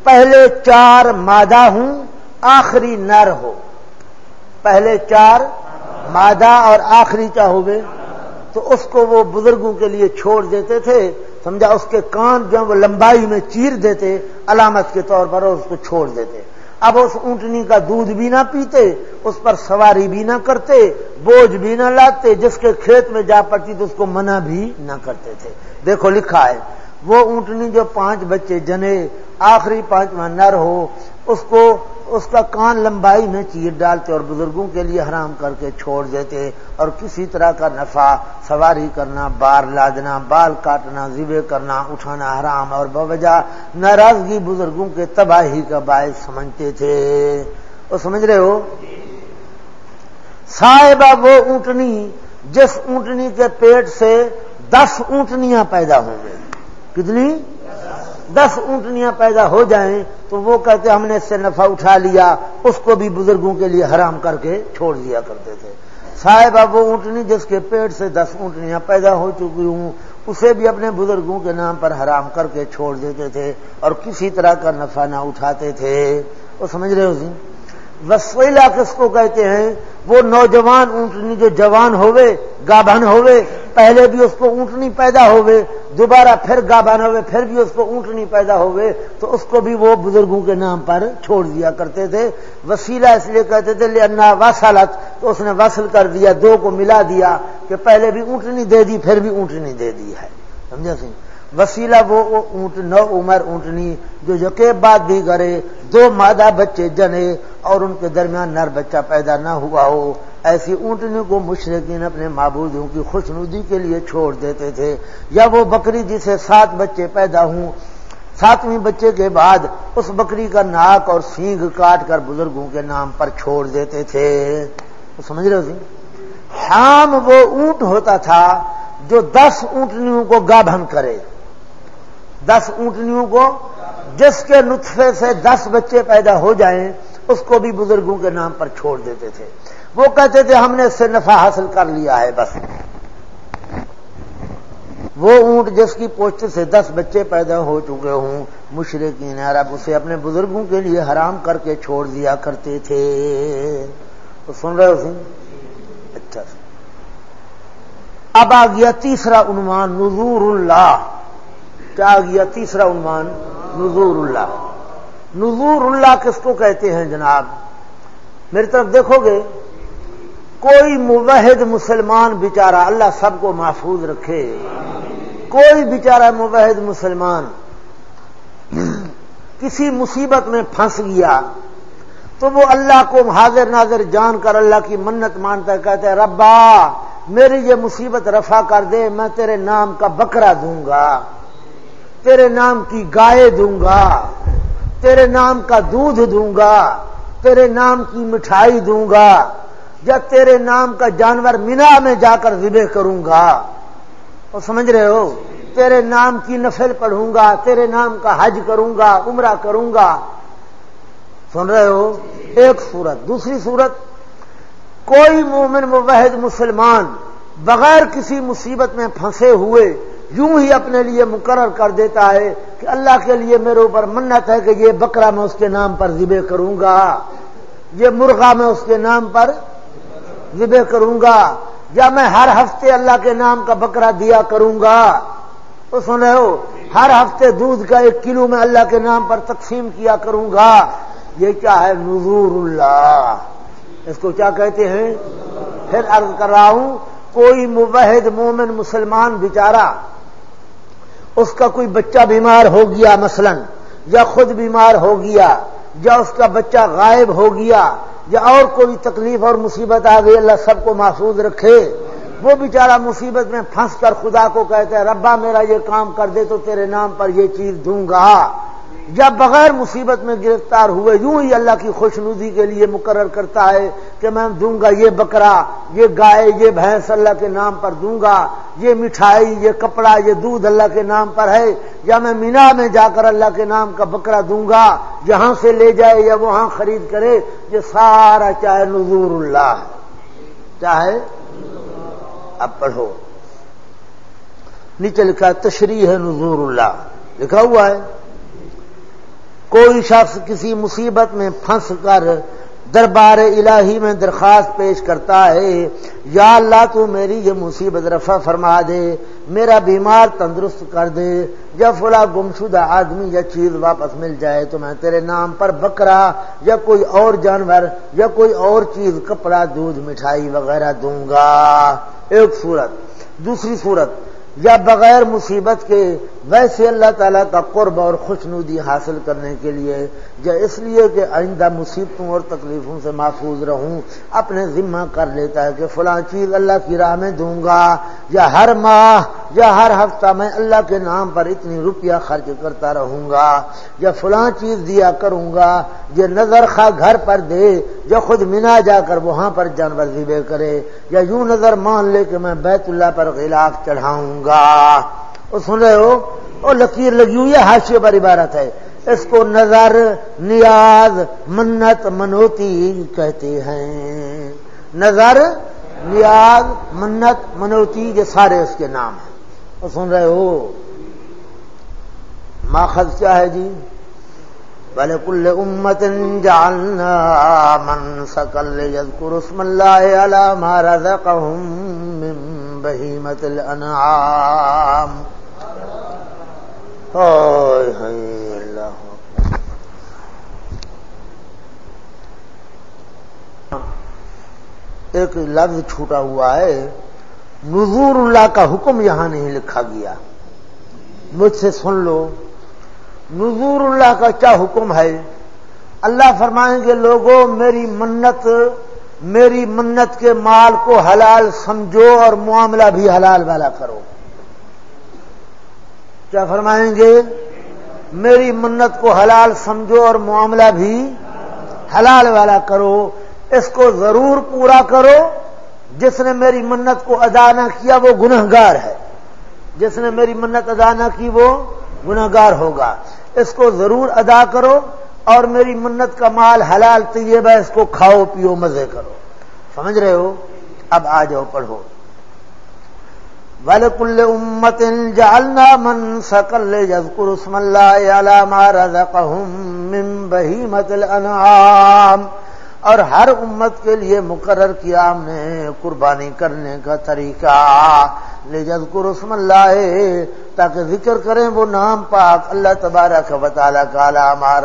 پہلے چار مادہ ہوں، آخری نر ہو۔ پہلے چار مادہ اور آخری کیا ہوگے تو اس کو وہ بزرگوں کے لیے چھوڑ دیتے تھے، سمجھا؟ اس کے کان جو وہ لمبائی میں چیر دیتے، علامت کے طور پر اس کو چھوڑ دیتے۔ اب اس اونٹنی کا دودھ بھی نہ پیتے، اس پر سواری بھی نہ کرتے، بوجھ بھی نہ لاتے، جس کے کھیت میں جا پڑتی تو اس کو منع بھی نہ کرتے تھے۔ دیکھو، لکھا ہے وہ اونٹنی جو پانچ بچے جنے، آخری پانچواں نر ہو، اس کو، اس کا کان لمبائی میں چیر ڈالتے اور بزرگوں کے لیے حرام کر کے چھوڑ دیتے اور کسی طرح کا نفع سواری کرنا، بار لادنا، بال کاٹنا ذبے کرنا، اٹھانا حرام اور بوجہ ناراضگی بزرگوں کے تباہی کا باعث سمجھتے تھے۔ وہ سمجھ رہے ہو؟ صاحبہ وہ اونٹنی جس اونٹنی کے پیٹ سے دس اونٹنیاں پیدا ہوں گے کتنی دس اونٹنیاں پیدا ہو جائیں تو وہ کہتے ہم نے اس سے نفع اٹھا لیا، اس کو بھی بزرگوں کے لیے حرام کر کے چھوڑ دیا کرتے تھے۔ صاحبہ وہ اونٹنی جس کے پیٹ سے دس اونٹنیاں پیدا ہو چکی ہوں، اسے بھی اپنے بزرگوں کے نام پر حرام کر کے چھوڑ دیتے تھے اور کسی طرح کا نفع نہ اٹھاتے تھے۔ وہ سمجھ رہے ہو سی وسویلا کس کو کہتے ہیں؟ وہ نوجوان اونٹنی جو جوان ہوئے، گابھن ہوئے، پہلے بھی اس کو اونٹنی پیدا ہوئے، دوبارہ پھر گابھن ہوئے، پھر بھی اس کو اونٹنی پیدا ہوئے، تو اس کو بھی وہ بزرگوں کے نام پر چھوڑ دیا کرتے تھے۔ وسیلہ اس لیے کہتے تھے لنا وسالت تو اس نے وصل کر دیا، دو کو ملا دیا کہ پہلے بھی اونٹنی دے دی، پھر بھی اونٹنی دے دی ہے۔ سمجھا سی وسیلہ وہ اونٹ نو عمر اونٹنی جو یقین بات بھی کرے، دو مادہ بچے جنے اور ان کے درمیان نر بچہ پیدا نہ ہوا ہو۔ ایسی اونٹنی کو مشرقین اپنے معبودوں کی خوشنودی کے لیے چھوڑ دیتے تھے۔ یا وہ بکری جسے سات بچے پیدا ہوں۔ ساتویں بچے کے بعد اس بکری کا ناک اور سینگ کاٹ کر بزرگوں کے نام پر چھوڑ دیتے تھے۔ سمجھ رہے ہو جی؟ حام وہ اونٹ ہوتا تھا جو دس اونٹنیوں کو گابھن کرے۔ دس اونٹنیوں کو، جس کے نطفے سے دس بچے پیدا ہو جائیں، اس کو بھی بزرگوں کے نام پر چھوڑ دیتے تھے۔ وہ کہتے تھے، ہم نے اس سے نفع حاصل کر لیا ہے، بس۔ وہ اونٹ جس کی پوچھ سے دس بچے پیدا ہو چکے ہوں، مشرقین عرب اسے اپنے بزرگوں کے لیے حرام کر کے چھوڑ دیا کرتے تھے۔ تو سن رہے ہو سن؟ اچھا۔ اب آ گیا تیسرا عنوان نظور اللہ۔ کیا آ گیا؟ تیسرا عنوان نظور اللہ نظور اللہ کس کو کہتے ہیں جناب؟ میری طرف دیکھو گے، کوئی موحد مسلمان بیچارہ اللہ سب کو محفوظ رکھے۔ کوئی بیچارہ موحد مسلمان کسی مصیبت میں پھنس گیا، تو وہ اللہ کو حاضر ناظر جان کر اللہ کی منت مانتا ہے کہتے ہیں ربا، میری یہ مصیبت رفع کر دے، میں تیرے نام کا بکرا دوں گا۔ تیرے نام کی گائے دوں گا، تیرے نام کا دودھ دوں گا، تیرے نام کی مٹھائی دوں گا، یا تیرے نام کا جانور مینا میں جا کر ذبح کروں گا۔ وہ سمجھ رہے ہو؟ تیرے نام کی نفل پڑھوں گا، تیرے نام کا حج کروں گا، عمرہ کروں گا۔ سن رہے ہو؟ ایک صورت دوسری صورت کوئی مومن موحد مسلمان بغیر کسی مصیبت میں پھنسے ہوئے یوں ہی اپنے لیے مقرر کر دیتا ہے کہ اللہ کے لیے میرے اوپر منت ہے کہ یہ بکرا میں اس کے نام پر ذبح کروں گا، یہ مرغا میں اس کے نام پر ذبح کروں گا، یا میں ہر ہفتے اللہ کے نام کا بکرا دیا کروں گا۔ تو سنے ہو، ہر ہفتے دودھ کا ایک کلو میں اللہ کے نام پر تقسیم کیا کروں گا۔ یہ کیا ہے؟ نظور اللہ۔ اس کو کیا کہتے ہیں؟ پھر عرض کر رہا ہوں، کوئی مبحد مومن مسلمان بیچارہ اس کا کوئی بچہ بیمار ہو گیا مثلا، یا خود بیمار ہو گیا، یا اس کا بچہ غائب ہو گیا، یا اور کوئی تکلیف اور مصیبت آ گئی، اللہ سب کو محفوظ رکھے۔ وہ بیچارہ مصیبت میں پھنس کر خدا کو کہتا ہے ربا میرا یہ کام کر دے تو تیرے نام پر یہ چیز دوں گا۔ یا بغیر مصیبت میں گرفتار ہوئے، یوں ہی اللہ کی خوشنودی کے لیے مقرر کرتا ہے کہ میں دوں گا یہ بکرا، یہ گائے، یہ بھینس اللہ کے نام پر دوں گا، یہ مٹھائی، یہ کپڑا، یہ دودھ اللہ کے نام پر ہے، یا میں مینا میں جا کر اللہ کے نام کا بکرا دوں گا، جہاں سے لے جائے یا وہاں خرید کرے، یہ سارا چاہے نظور اللہ چاہے اب پڑھو۔ نیچے لکھا تشریح ہے نظور اللہ۔ لکھا ہوا ہے کوئی شخص کسی مصیبت میں پھنس کر دربار الہی میں درخواست پیش کرتا ہے، یا اللہ تو میری یہ مصیبت رفع فرما دے، میرا بیمار تندرست کر دے، یا فلا گمشدہ آدمی یا چیز واپس مل جائے تو میں تیرے نام پر بکرا، یا کوئی اور جانور، یا کوئی اور چیز، کپڑا، دودھ، مٹھائی وغیرہ دوں گا۔ ایک صورت، دوسری صورت، یا بغیر مصیبت کے ویسے اللہ تعالیٰ کا قرب اور خوشنودی حاصل کرنے کے لیے یا اس لیے کہ آئندہ مصیبتوں اور تکلیفوں سے محفوظ رہوں، اپنے ذمہ کر لیتا ہے کہ فلاں چیز اللہ کی راہ میں دوں گا، یا ہر ماہ، یا ہر ہفتہ میں اللہ کے نام پر اتنی روپیہ خرچ کرتا رہوں گا، یا فلاں چیز دیا کروں گا یہ نظر خواہ گھر پر دے یا خود منا جا کر وہاں پر جانور ذبے کرے، یا یوں نظر مان لے کہ میں بیت اللہ پر غلاف چڑھاؤں گا۔ وہ سن رہے ہو؟ وہ لکیر لگی ہوئی ہے ہاشیے پر عبارت ہے۔ اس کو نظر، نیاز، منت، منوتی کہتے ہیں۔ نظر، نیاز، منت، منوتی یہ سارے اس کے نام ہیں۔ وہ سن رہے ہو؟ ماخذ کیا ہے جی؟ بل کل امت جالنا من سکل یذکر اسم اللہ علی ما رزقهم من بہیمت الانعام۔ اللہ۔ ایک لفظ چھوٹا ہوا ہے نظور اللہ کا حکم یہاں نہیں لکھا گیا۔ مجھ سے سن لو۔ نظور اللہ کا کیا حکم ہے؟ اللہ فرمائیں گے لوگوں میری منت میری منت کے مال کو حلال سمجھو اور معاملہ بھی حلال والا کرو۔ کیا فرمائیں گے؟ میری منت کو حلال سمجھو اور معاملہ بھی حلال والا کرو۔ اس کو ضرور پورا کرو۔ جس نے میری منت کو ادا نہ کیا وہ گنہ گار ہے۔ جس نے میری منت ادا نہ کی وہ گنہ گار ہوگا۔ اس کو ضرور ادا کرو اور میری منت کا مال حلال طیب ہے اس کو کھاؤ پیو مزے کرو۔ سمجھ رہے ہو؟ اب آ جاؤ پڑھو۔ ولکل امت جعلنا من سکل جذکر اسم اللہ ما رزقهم من بہیمت الانعام اور ہر امت کے لیے مقرر کیا ہم نے قربانی کرنے کا طریقہ۔ لے جذکر اسم اللہ تاکہ ذکر کریں وہ نام پاک۔ اللہ تبارک و تعالی کا علامہ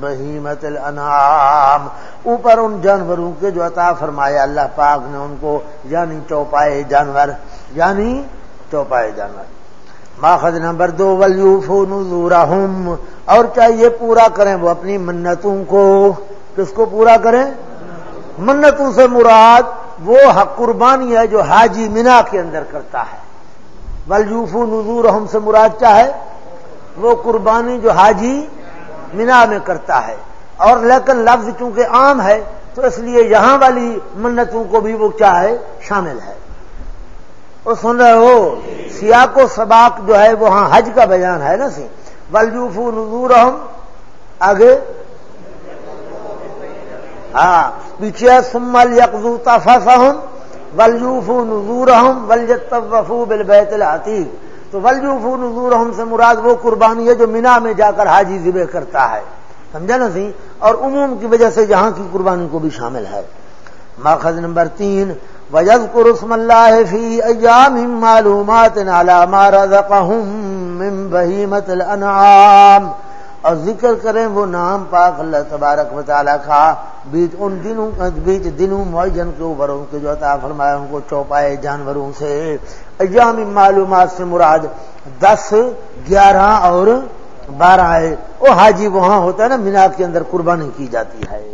بہیمت الانعام اوپر ان جانوروں کے جو عطا فرمایا، اللہ پاک نے ان کو یعنی چوپائے جانور یعنی چوپائے جانور۔ ماخذ نمبر دو ولیوفو نزورہم اور چاہیے پورا کریں وہ اپنی منتوں کو؟ کس کو پورا کریں؟ منتوں سے مراد وہ حق قربانی ہے جو حاجی مینا کے اندر کرتا ہے۔ ولیوفو نزورہم سے مراد کیا ہے؟ وہ قربانی جو حاجی مینا میں کرتا ہے۔ اور لیکن لفظ چونکہ عام ہے تو اس لیے یہاں والی منتوں کو بھی وہ کیا ہے؟ شامل ہے۔ وہ سن رہے ہو سیا کو سباق جو ہے وہاں حج کا بیان ہے نا سی۔ بلجوفو نظور ہم آگے۔ ہاں پیچھے سمل یکزو تفا ہوں بلجوفو نظور ہم ولجت وفو بل بیت العتیق۔ تو ولجوفو نظور ہم سے مراد وہ قربانی ہے جو مینا میں جا کر حاجی ذبح کرتا ہے۔ سمجھا نا سی؟ اور عموم کی وجہ سے یہاں کی قربانی کو بھی شامل ہے۔ ماخذ نمبر تین وجد قرسم اللہ فی ایام معلومات من بہیمت الانعام اور ذکر کریں وہ نام پاک اللہ تبارک و تعالیٰ کا۔ بیچ ان دنوں بیچ دنوں معین کے اوپر ان کے جو عطا فرمایا ان کو چوپائے جانوروں سے۔ ایام معلومات سے مراد دس، گیارہ اور بارہ ہے۔ وہ حاجی وہاں ہوتا ہے نا مینا کے اندر قربانی کی جاتی ہے۔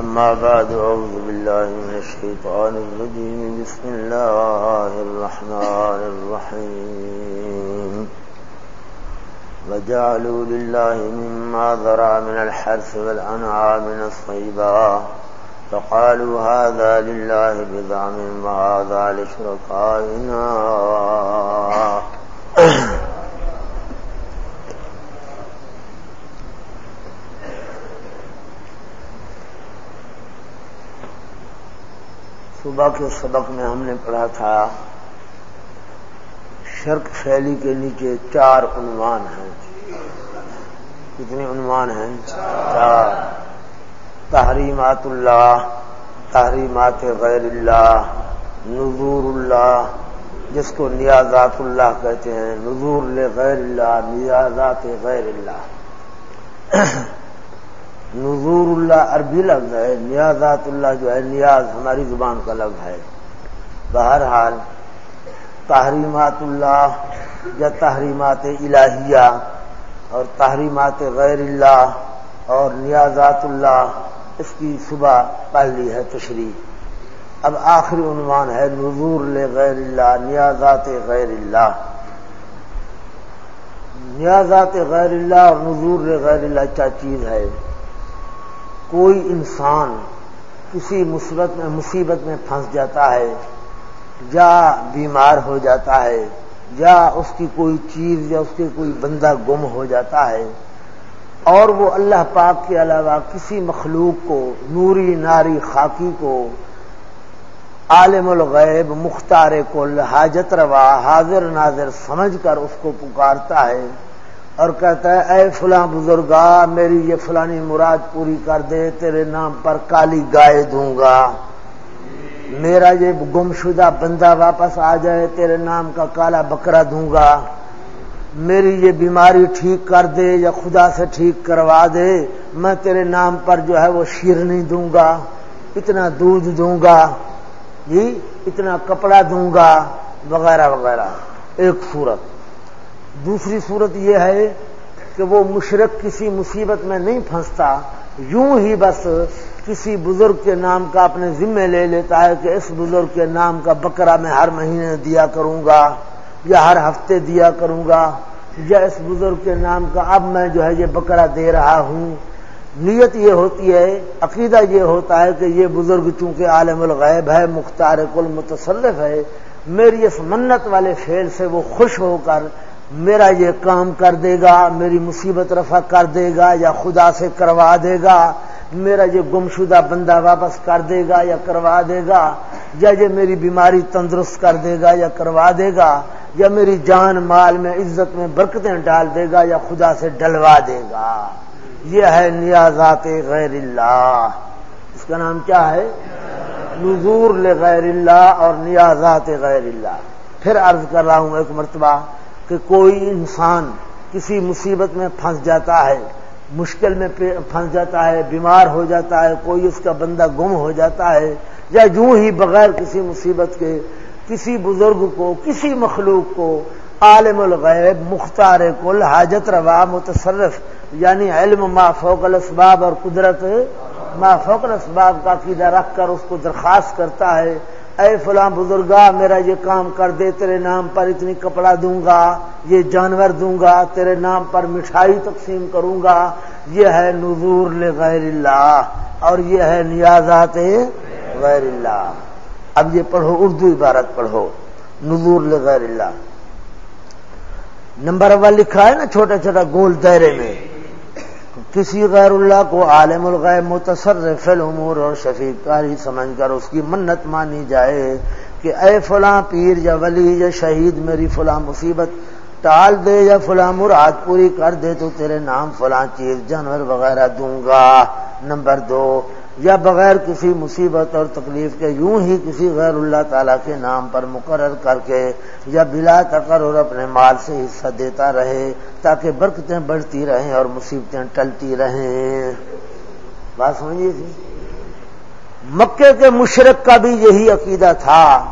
أما بعد، أعوذ بالله من الشيطان الرجيم. بسم الله الرحمن الرحيم. وجعلوا لله مما ذرع من الحرث والأنعام نصيبا فقالوا هذا لله بزعم وهذا لشركائنا. صبح کے سبق میں ہم نے پڑھا تھا، شرک شیلی کے نیچے چار عنوان ہیں۔ کتنے عنوان ہیں؟ چار۔ تحریمات اللہ، تحریمات غیر اللہ نظور اللہ، جس کو نیازات اللہ کہتے ہیں نظور غیر اللہ، نیازات غیر اللہ۔ نظور اللہ عربی لفظ ہے، نیازات اللہ جو ہے، نیاز ہماری زبان کا لفظ ہے۔ بہرحال، تحریمات اللہ یا تحریمات الہیہ اور تحریمات غیر اللہ اور نیازات اللہ، اس کی صبح پہلی ہے تشریح۔ اب آخری عنوان ہے نظور لے غیر اللہ، نیازات غیر اللہ۔ نیازات غیر اللہ اور نظور لے غیر اللہ کیا چیز ہے؟ کوئی انسان کسی مصیبت میں مصیبت میں پھنس جاتا ہے، یا بیمار ہو جاتا ہے، یا اس کی کوئی چیز یا اس کے کوئی بندہ گم ہو جاتا ہے، اور وہ اللہ پاک کے علاوہ کسی مخلوق کو، نوری ناری خاکی کو، عالم الغیب، مختار کو حاجت روا، حاضر ناظر سمجھ کر اس کو پکارتا ہے اور کہتا ہے، اے فلاں بزرگا، میری یہ فلانی مراد پوری کر دے، تیرے نام پر کالی گائے دوں گا۔ میرا یہ گم شدہ بندہ واپس آ جائے، تیرے نام کا کالا بکرا دوں گا۔ میری یہ بیماری ٹھیک کر دے یا خدا سے ٹھیک کروا دے، میں تیرے نام پر جو ہے وہ شیرنی دوں گا، اتنا دودھ دوں گا جی اتنا کپڑا دوں گا، وغیرہ وغیرہ۔ ایک صورت۔ دوسری صورت یہ ہے کہ وہ مشرق کسی مصیبت میں نہیں پھنستا، یوں ہی بس کسی بزرگ کے نام کا اپنے ذمے لے لیتا ہے کہ اس بزرگ کے نام کا بکرا میں ہر مہینے دیا کروں گا یا ہر ہفتے دیا کروں گا یا اس بزرگ کے نام کا اب میں جو ہے یہ بکرا دے رہا ہوں۔ نیت یہ ہوتی ہے، عقیدہ یہ ہوتا ہے کہ یہ بزرگ چونکہ عالم الغیب ہے، مختار کل متصرف ہے، میری اس منت والے فیل سے وہ خوش ہو کر میرا یہ کام کر دے گا، میری مصیبت رفع کر دے گا یا خدا سے کروا دے گا، میرا یہ گمشدہ بندہ واپس کر دے گا یا کروا دے گا، یا یہ میری بیماری تندرست کر دے گا یا کروا دے گا، یا میری جان مال میں عزت میں برکتیں ڈال دے گا یا خدا سے ڈلوا دے گا۔ یہ ہے نیازات غیر اللہ۔ اس کا نام کیا ہے؟ نظور غیر اللہ اور نیازات غیر اللہ۔ پھر عرض کر رہا ہوں ایک مرتبہ۔ کہ کوئی انسان کسی مصیبت میں پھنس جاتا ہے، مشکل میں پھنس جاتا ہے، بیمار ہو جاتا ہے، کوئی اس کا بندہ گم ہو جاتا ہے، یا یوں ہی بغیر کسی مصیبت کے کسی بزرگ کو، کسی مخلوق کو، عالم الغیب، مختار کل، حاجت روا، متصرف یعنی علم ما فوق الاسباب اور قدرت ما فوق الاسباب کا قیدہ رکھ کر اس کو درخواست کرتا ہے اے فلاں بزرگا میرا یہ کام کر دے، تیرے نام پر اتنی کپڑا دوں گا، یہ جانور دوں گا، تیرے نام پر مٹھائی تقسیم کروں گا۔ یہ ہے نظور لغیر اللہ اور یہ ہے نیازات غیر اللہ۔ اب یہ پڑھو، اردو عبارت پڑھو نظور لغیر اللہ۔ نمبر اول لکھا ہے نا، چھوٹا چھوٹا گول دائرے میں۔ کسی غیر اللہ کو عالم الغیب، متصرف الامور اور شفیق کاری سمجھ کر اس کی منت مانی جائے کہ اے فلاں پیر، یا ولی، یا شہید، میری فلاں مصیبت ٹال دے، یا فلاں مراد پوری کر دے، تو تیرے نام فلاں چیز، جانور وغیرہ دوں گا۔ نمبر دو یا بغیر کسی مصیبت اور تکلیف کے یوں ہی کسی غیر اللہ تعالیٰ کے نام پر مقرر کر کے یا بلا تقرر اپنے مال سے حصہ دیتا رہے تاکہ برکتیں بڑھتی رہیں اور مصیبتیں ٹلتی رہیں۔ بات سمجھیے تھی؟ مکے کے مشرق کا بھی یہی عقیدہ تھا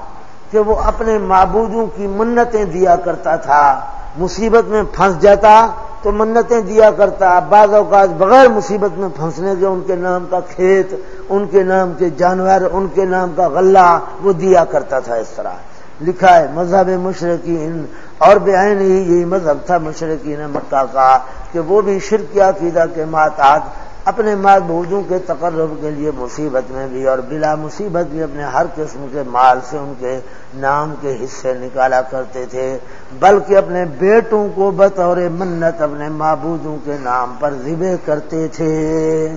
کہ وہ اپنے معبودوں کی منتیں دیا کرتا تھا۔ مصیبت میں پھنس جاتا تو منتیں دیا کرتا، بعض اوقات بغیر مصیبت میں پھنسنے کے ان کے نام کا کھیت، ان کے نام کے جانور، ان کے نام کا غلہ وہ دیا کرتا تھا اس طرح۔ لکھا ہے، مذہب مشرقین، اور بے ہی یہی مذہب تھا مشرقین مکہ کا، کہ وہ بھی شرکیہ عقیدہ کے ماتحت اپنے معبودوں کے تقرب کے لیے مصیبت میں بھی اور بلا مصیبت بھی اپنے ہر قسم کے مال سے ان کے نام کے حصے نکالا کرتے تھے، بلکہ اپنے بیٹوں کو بطور منت اپنے معبودوں کے نام پر ذبے کرتے تھے۔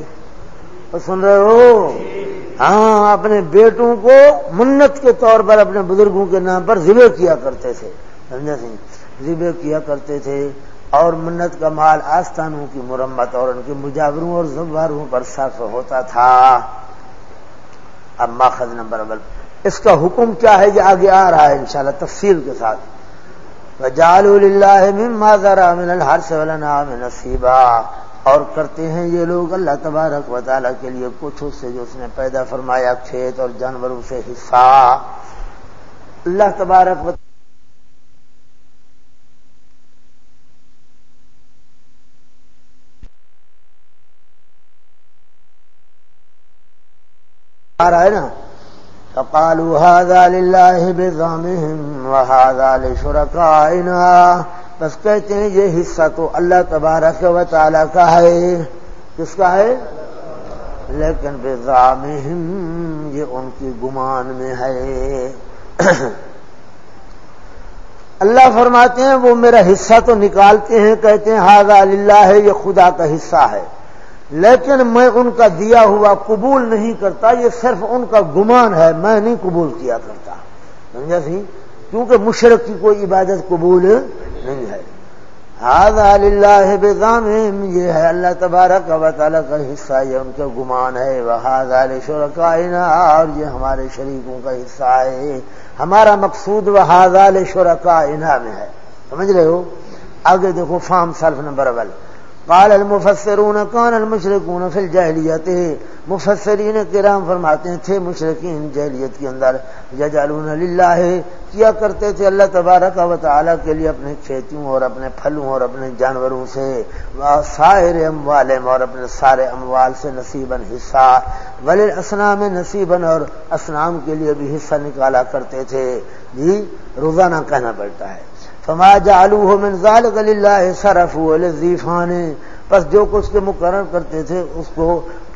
سن رہے ہو؟ ہاں اپنے بیٹوں کو منت کے طور پر اپنے بزرگوں کے نام پر ذبے کیا کرتے تھے۔ سمجھا سنگھ ذبے کیا کرتے تھے۔ اور منت کا مال آستانوں کی مرمت اور ان کے مجاوروں اور زباروں پر صرف ہوتا تھا۔ اب ماخذ نمبر اول۔ اس کا حکم کیا ہے یہ آگے آ رہا ہے انشاءاللہ تفصیل کے ساتھ۔ جال اللہ من الحر سے نصیبہ اور کرتے ہیں یہ لوگ اللہ تبارک و تعالیٰ کے لیے کچھ اس سے جو اس نے پیدا فرمایا کھیت اور جانوروں سے حصہ۔ اللہ تبارک آ رہا ہے نا؟ فقالوا هذا لله بزعمهم وهذا لشركائنا۔ بس کہتے ہیں یہ حصہ تو اللہ تبارک و تعالی کا ہے۔ کس کا ہے؟ لیکن بزعمهم یہ ان کی گمان میں ہے۔ اللہ فرماتے ہیں وہ میرا حصہ تو نکالتے ہیں، کہتے ہیں ہاضا للہ ہے یہ خدا کا حصہ ہے۔ لیکن میں ان کا دیا ہوا قبول نہیں کرتا، یہ صرف ان کا گمان ہے، میں نہیں قبول کیا کرتا۔ سمجھا سی؟ کیونکہ مشرق کی کوئی عبادت قبول نہیں ہے۔ ہاد اللہ بام یہ ہے اللہ تبارک و تعالیٰ کا حصہ، یہ ان کا گمان ہے۔ وہ ہاد شرکائنا اور یہ ہمارے شریکوں کا حصہ ہے۔ ہمارا مقصود وہ ہاد شرکائنا میں ہے۔ سمجھ رہے ہو؟ آگے دیکھو فارم سلف نمبر ون قال المفسرون كان المشركون في الجاهليه مفسرین کرام فرماتے ہیں، تھے مشرقین جہلیت کے اندر۔ یجعلون للہ، کیا کرتے تھے اللہ تبارک و تعالی کے لیے اپنے کھیتیوں اور اپنے پھلوں اور اپنے جانوروں سے۔ سائر اموال اور اپنے سارے اموال سے نصیباً حصہ۔ ولی اسنام نصیباً اور اسنام کے لیے بھی حصہ نکالا کرتے تھے۔ جی روزانہ کہنا پڑتا ہے۔ فما جعلوه من ذلك لله صرفوا للذيفان پس جو کچھ کے مقرر کرتے تھے، اس کو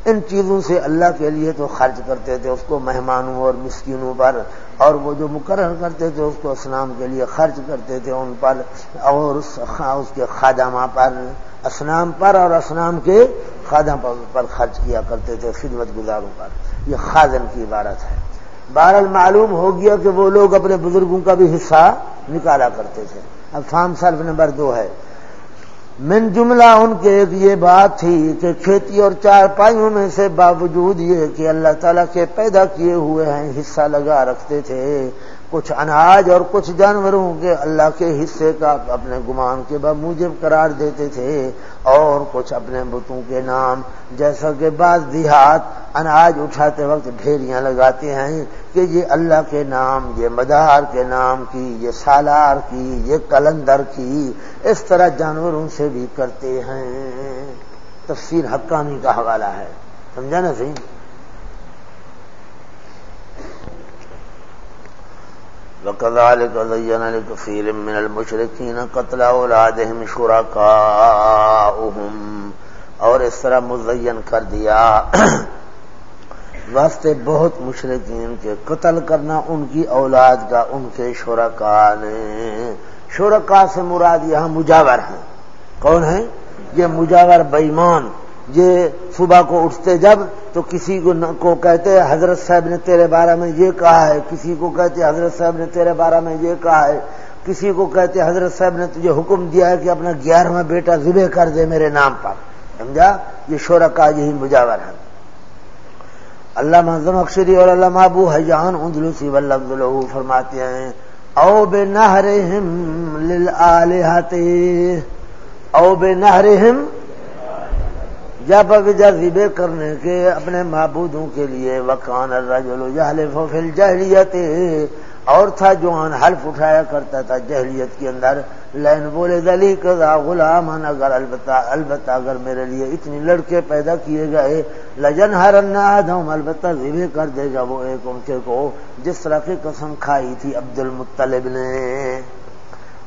ان چیزوں سے اللہ کے لیے تو خرچ کرتے تھے، اس کو مہمانوں اور مسکینوں پر۔ اور وہ جو مقرر کرتے تھے، اس کو اسلام کے لیے خرچ کرتے تھے ان پر، اور اس کے خادمہ پر اسنام پر، اور اسنام کے خادم پر خرچ کیا کرتے تھے، خدمت گزاروں پر۔ یہ خادم کی عبارت ہے۔ بہرحال معلوم ہو گیا کہ وہ لوگ اپنے بزرگوں کا بھی حصہ نکالا کرتے تھے۔ اب فارم سرف نمبر دو ہے۔ من جملہ ان کے ایک یہ بات تھی کہ کھیتی اور چار پائیوں میں سے باوجود یہ کہ اللہ تعالیٰ کے پیدا کیے ہوئے ہیں، حصہ لگا رکھتے تھے۔ کچھ اناج اور کچھ جانوروں کے اللہ کے حصے کا اپنے گمان کے بموجب قرار دیتے تھے اور کچھ اپنے بتوں کے نام، جیسا کہ بعض دیہات اناج اٹھاتے وقت ڈھیریاں لگاتے ہیں کہ یہ اللہ کے نام، یہ مدار کے نام کی، یہ سالار کی، یہ کلندر کی، اس طرح جانوروں سے بھی کرتے ہیں۔ تفسیر حقانی کا حوالہ ہے، سمجھا نا صحیح؟ وكذلك زين لكثير من المشركين قتل أولادهم شركاؤهم اور اس طرح مزین کر دیا۔ واسطے بہت مشرقین کے قتل کرنا ان کی اولاد کا ان کے شرکا نے۔ شرکا سے مراد یہاں مجاور ہیں۔ کون ہیں؟ یہ مجاور بےمان۔ یہ صبح کو اٹھتے جب تو کسی کو کو کہتے حضرت صاحب نے تیرے بارے میں یہ کہا ہے۔ کسی کو کہتے حضرت صاحب نے تیرے بارے میں یہ کہا ہے۔ کسی کو کہتے حضرت صاحب نے تجھے حکم دیا ہے کہ اپنا گیارہواں بیٹا ذبح کر دے میرے نام پر۔ سمجھا؟ یہ شور کا یہی مجاور ہے اللہ مظم اکشری اور اللہ محبو حجان اندلوسی ولب فرماتے ہیں، او بے نہ او بے نہ جب ذبے کرنے کے اپنے معبودوں کے لیے وکان الرجل یحلف فی اور تھا جوان حلف اٹھایا کرتا تھا جہلیت کے اندر لین بولے دلی کا غلام اگر البتہ البتہ اگر میرے لیے اتنی لڑکے پیدا کیے گئے لجن ہر آدم، البتہ ذبے کر دے گا وہ ایک ان کے کو، جس طرح کی قسم کھائی تھی عبد المطلب نے۔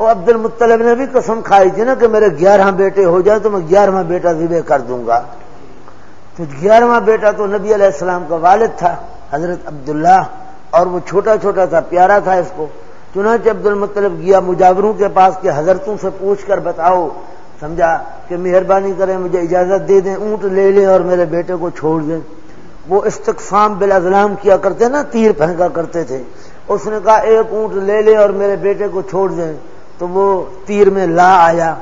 وہ عبد المطلب نے بھی قسم کھائی تھی نا کہ میرے گیارہ بیٹے ہو جائے تو میں گیارہواں بیٹا ذبح کر دوں گا۔ تو گیارہواں بیٹا تو نبی علیہ السلام کا والد تھا، حضرت عبداللہ، اور وہ چھوٹا چھوٹا تھا پیارا تھا اس کو۔ چنانچہ عبد المطلب گیا مجاوروں کے پاس کے حضرتوں سے پوچھ کر بتاؤ، سمجھا کہ مہربانی کریں مجھے اجازت دے دیں، اونٹ لے لیں اور میرے بیٹے کو چھوڑ دیں۔ وہ استقسام بلازلام کیا کرتے نا، تیر پھینکا کرتے تھے۔ اس نے کہا، ایک اونٹ لے لیں اور میرے بیٹے کو چھوڑ دیں۔ تو وہ تیر میں لا آیا۔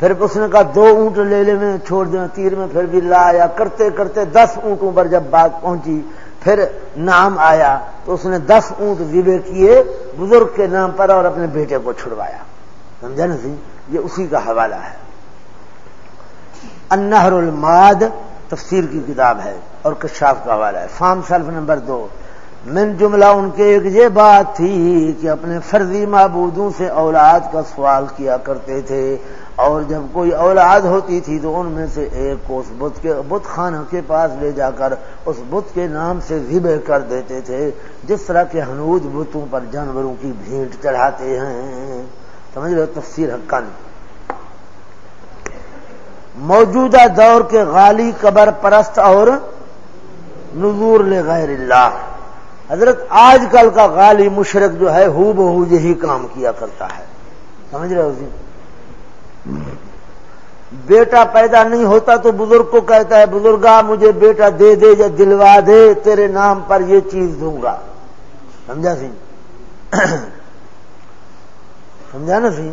پھر اس نے کہا، دو اونٹ لے لے، میں چھوڑ دیں تیر میں پھر بھی لا آیا۔ کرتے کرتے دس اونٹوں پر جب بات پہنچی، پھر نام آیا۔ تو اس نے دس اونٹ ذبے کیے بزرگ کے نام پر اور اپنے بیٹے کو چھڑوایا۔ سمجھا نا سی یہ اسی کا حوالہ ہے۔ انہر الماد تفسیر کی کتاب ہے اور کشاف کا حوالہ ہے۔ فارم سیلف نمبر دو۔ من جملہ ان کے ایک یہ بات تھی کہ اپنے فرضی معبودوں سے اولاد کا سوال کیا کرتے تھے اور جب کوئی اولاد ہوتی تھی تو ان میں سے ایک کو اس بت کے بت خانہ کے پاس لے جا کر اس بت کے نام سے ذبح کر دیتے تھے، جس طرح کے حنود بتوں پر جانوروں کی بھیٹ چڑھاتے ہیں۔ سمجھ رہے تفسیر حقان موجودہ دور کے غالی قبر پرست اور نظور غیر اللہ۔ حضرت آج کل کا غالی مشرق جو ہے ہو بہو یہی کام کیا کرتا ہے سمجھ رہے ہو جی؟ بیٹا پیدا نہیں ہوتا تو بزرگ کو کہتا ہے، بزرگا، مجھے بیٹا دے دے یا دلوا دے، تیرے نام پر یہ چیز دوں گا۔ سمجھا سی؟ سمجھا نا سی؟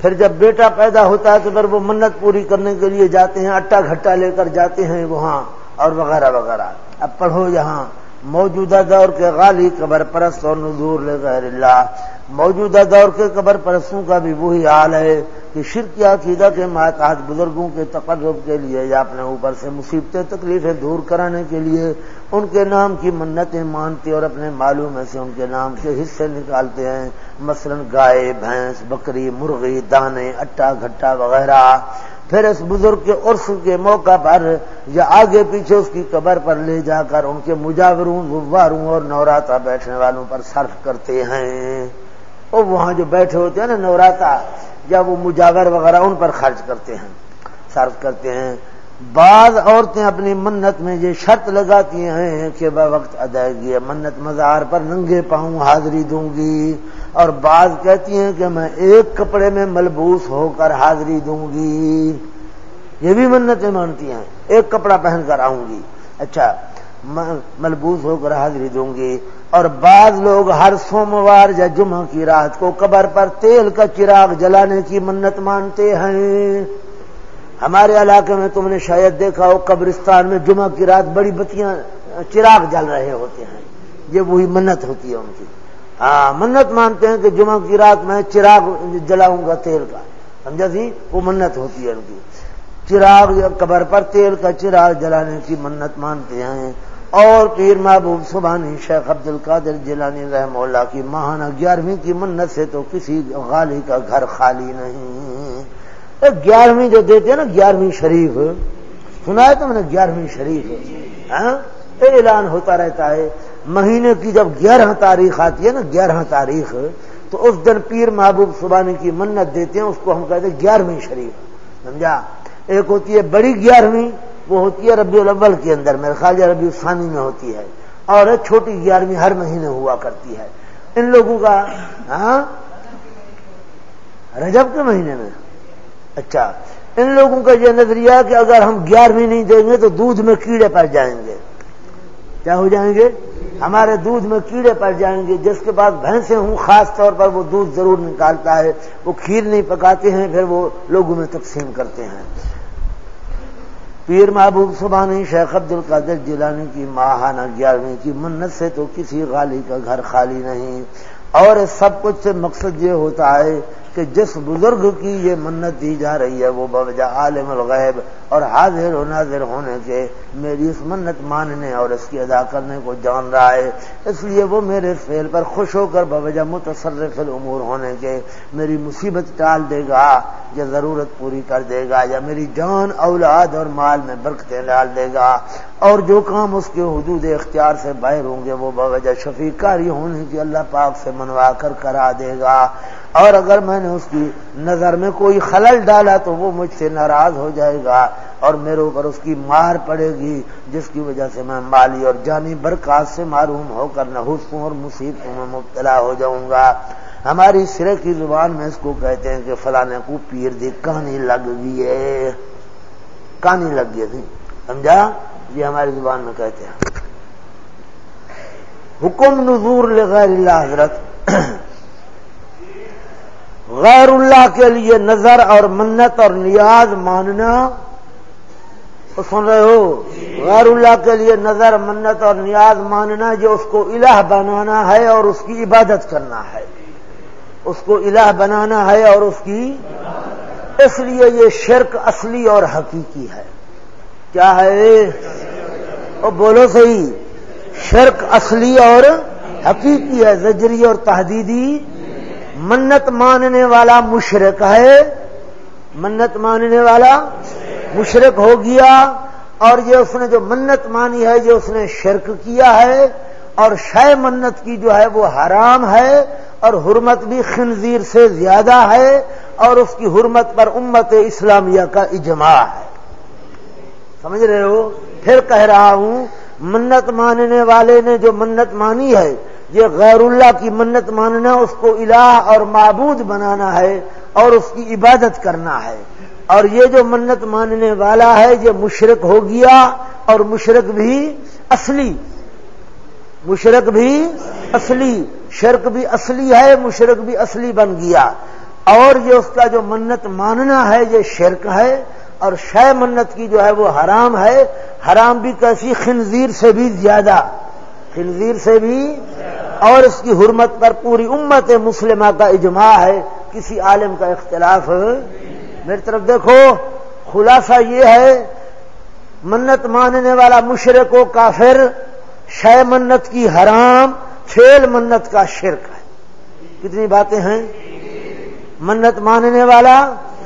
پھر جب بیٹا پیدا ہوتا ہے تو پھر وہ منت پوری کرنے کے لیے جاتے ہیں، اٹا گھٹا لے کر جاتے ہیں وہاں اور وغیرہ وغیرہ۔ اب پڑھو یہاں موجودہ دور کے غالی قبر پرست اور نظور غیر اللہ۔ موجودہ دور کے قبر پرستوں کا بھی وہی حال ہے کہ شرک یا عقیدہ کے ماتحت بزرگوں کے تقرب کے لیے یا اپنے اوپر سے مصیبتیں، تکلیفیں دور کرانے کے لیے ان کے نام کی منتیں مانتے اور اپنے معلوم میں سے ان کے نام کے حصے نکالتے ہیں۔ مثلا گائے، بھینس، بکری، مرغی، دانے، اٹا، گھٹا وغیرہ۔ پھر اس بزرگ کے عرف کے موقع پر یا آگے پیچھے اس کی قبر پر لے جا کر ان کے مجاوروں غباروں اور نوراتا بیٹھنے والوں پر صرف کرتے ہیں۔ اور وہاں جو بیٹھے ہوتے ہیں نا نوراتا، یا وہ مجاور وغیرہ، ان پر خرچ کرتے ہیں۔ صرف کرتے ہیں۔ بعض عورتیں اپنی منت میں یہ شرط لگاتی ہیں کہ با وقت ادائیگی منت مزار پر ننگے پاؤں حاضری دوں گی اور بعض کہتی ہیں کہ میں ایک کپڑے میں ملبوس ہو کر حاضری دوں گی۔ یہ بھی منتیں مانتی ہیں۔ ایک کپڑا پہن کر آؤں گی۔ اچھا ملبوس ہو کر حاضری دوں گی۔ اور بعض لوگ ہر سوموار یا جمعہ کی رات کو قبر پر تیل کا چراغ جلانے کی منت مانتے ہیں۔ ہمارے علاقے میں تم نے شاید دیکھا ہو، قبرستان میں جمعہ کی رات بڑی بتیاں، چراغ جل رہے ہوتے ہیں۔ یہ وہی منت ہوتی ہے ان کی۔ ہاں منت مانتے ہیں کہ جمعہ کی رات میں چراغ جلاؤں گا تیل کا۔ سمجھا سی وہ منت ہوتی ہے ان کی۔ چراغ قبر پر تیل کا چراغ جلانے کی منت مانتے ہیں۔ اور پیر محبوب سبحانی شیخ عبد القادر جیلانی رحم اللہ کی ماہانہ گیارہویں کی منت سے تو کسی غالی کا گھر خالی نہیں۔ گیارہویں جو دیتے ہیں نا، گیارہویں شریف سنا ہے تو میں نے گیارہویں شریف؟ ہاں؟ اعلان ہوتا رہتا ہے، مہینے کی جب گیارہ تاریخ آتی ہے نا، گیارہ تاریخ، تو اس دن پیر محبوب سبانی کی منت دیتے ہیں، اس کو ہم کہتے ہیں گیارہویں شریف۔ سمجھا؟ ایک ہوتی ہے بڑی گیارہویں، وہ ہوتی ہے ربیع الاول کے اندر، میرے خیال ربیع الثانی میں ہوتی ہے۔ اور چھوٹی گیارہویں ہر مہینے ہوا کرتی ہے۔ ان لوگوں کا ہاں؟ رجب کے مہینے میں۔ اچھا ان لوگوں کا یہ نظریہ کہ اگر ہم گیارہویں نہیں دیں گے تو دودھ میں کیڑے پڑ جائیں گے۔ کیا ہو جائیں گے؟ ہمارے دودھ میں کیڑے پڑ جائیں گے۔ جس کے بعد بھینسیں ہوں، خاص طور پر وہ دودھ ضرور نکالتا ہے۔ وہ کھیر نہیں پکاتے ہیں، پھر وہ لوگوں میں تقسیم کرتے ہیں۔ پیر محبوب سبانی شیخ عبد القادر جیلانی کی ماہانہ گیارہویں کی منت سے تو کسی غالی کا گھر خالی نہیں۔ اور سب کچھ سے مقصد یہ ہوتا ہے کہ جس بزرگ کی یہ منت دی جا رہی ہے، وہ بوجہ عالم الغیب اور حاضر و ناظر ہونے کے میری اس منت ماننے اور اس کی ادا کرنے کو جان رہا ہے۔ اس لیے وہ میرے فیل پر خوش ہو کر بوجہ متصرف الامور ہونے کے میری مصیبت ٹال دے گا، یا ضرورت پوری کر دے گا، یا میری جان، اولاد اور مال میں برکتیں ڈال دے گا۔ اور جو کام اس کے حدود اختیار سے باہر ہوں گے، وہ بوجہ شفیقاری ہونے کی اللہ پاک سے منوا کر کرا دے گا۔ اور اگر میں نے اس کی نظر میں کوئی خلل ڈالا تو وہ مجھ سے ناراض ہو جائے گا اور میرے اوپر اس کی مار پڑے گی، جس کی وجہ سے میں مالی اور جانی برکات سے معروم ہو کر نحوسوں اور مصیبتوں میں مبتلا ہو جاؤں گا۔ ہماری سرے کی زبان میں اس کو کہتے ہیں کہ فلانے کو پیر دی کہانی لگ گئی ہے۔ کہانی لگ گئی تھی۔ سمجھا؟ یہ ہماری زبان میں کہتے ہیں۔ حکم نظور لغیر اللہ حضرت۔ غیر اللہ کے لیے نظر اور منت اور نیاز ماننا سن رہے ہو؟ غیر اللہ کے لیے نظر، منت اور نیاز ماننا جو اس کو الہ بنانا ہے اور اس کی عبادت کرنا ہے۔ اس کو الہ بنانا ہے اور اس کی اس لیے یہ شرک اصلی اور حقیقی ہے۔ کیا ہے؟ وہ بولو صحیح، شرک اصلی اور حقیقی ہے، زجری اور تحدیدی منت ماننے والا مشرق ہے۔ منت ماننے والا مشرق ہو گیا اور یہ اس نے جو منت مانی ہے، یہ اس نے شرک کیا ہے۔ اور شے منت کی جو ہے وہ حرام ہے اور حرمت بھی خنزیر سے زیادہ ہے اور اس کی حرمت پر امت اسلامیہ کا اجماع ہے۔ سمجھ رہے ہو؟ پھر کہہ رہا ہوں، منت ماننے والے نے جو منت مانی ہے یہ غیر اللہ کی منت ماننا، اس کو الہ اور معبود بنانا ہے اور اس کی عبادت کرنا ہے۔ اور یہ جو منت ماننے والا ہے، یہ مشرق ہو گیا اور مشرق بھی اصلی۔ مشرق بھی اصلی۔ شرک بھی اصلی ہے مشرق بھی اصلی بن گیا۔ اور یہ اس کا جو منت ماننا ہے، یہ شرک ہے۔ اور شے منت کی جو ہے، وہ حرام ہے۔ حرام بھی کیسی؟ خنزیر سے بھی زیادہ۔ خنزیر سے بھی اور اس کی حرمت پر پوری امت مسلمہ کا اجماع ہے، کسی عالم کا اختلاف میری طرف دیکھو، خلاصہ یہ ہے، منت ماننے والا مشرق و کافر شے منت کی حرام، فیل منت کا شرک ہے۔ کتنی باتیں ہیں؟ منت ماننے والا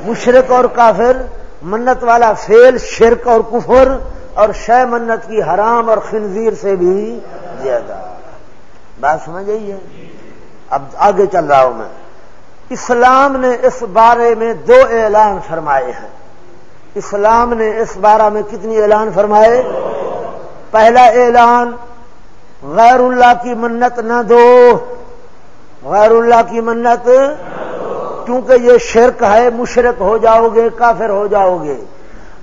مشرق اور کافر، منت والا فیل شرک اور کفر، اور شے منت کی حرام اور خنزیر سے بھی زیادہ بات سمجھ ہے؟ اب آگے چل رہا ہوں میں۔ اسلام نے اس بارے میں دو اعلان فرمائے ہیں۔ اسلام نے اس بارے میں کتنی اعلان فرمائے؟ پہلا اعلان، غیر اللہ کی منت نہ دو۔ غیر اللہ کی منت، کیونکہ یہ شرک ہے مشرق ہو جاؤ گے، کافر ہو جاؤ گے۔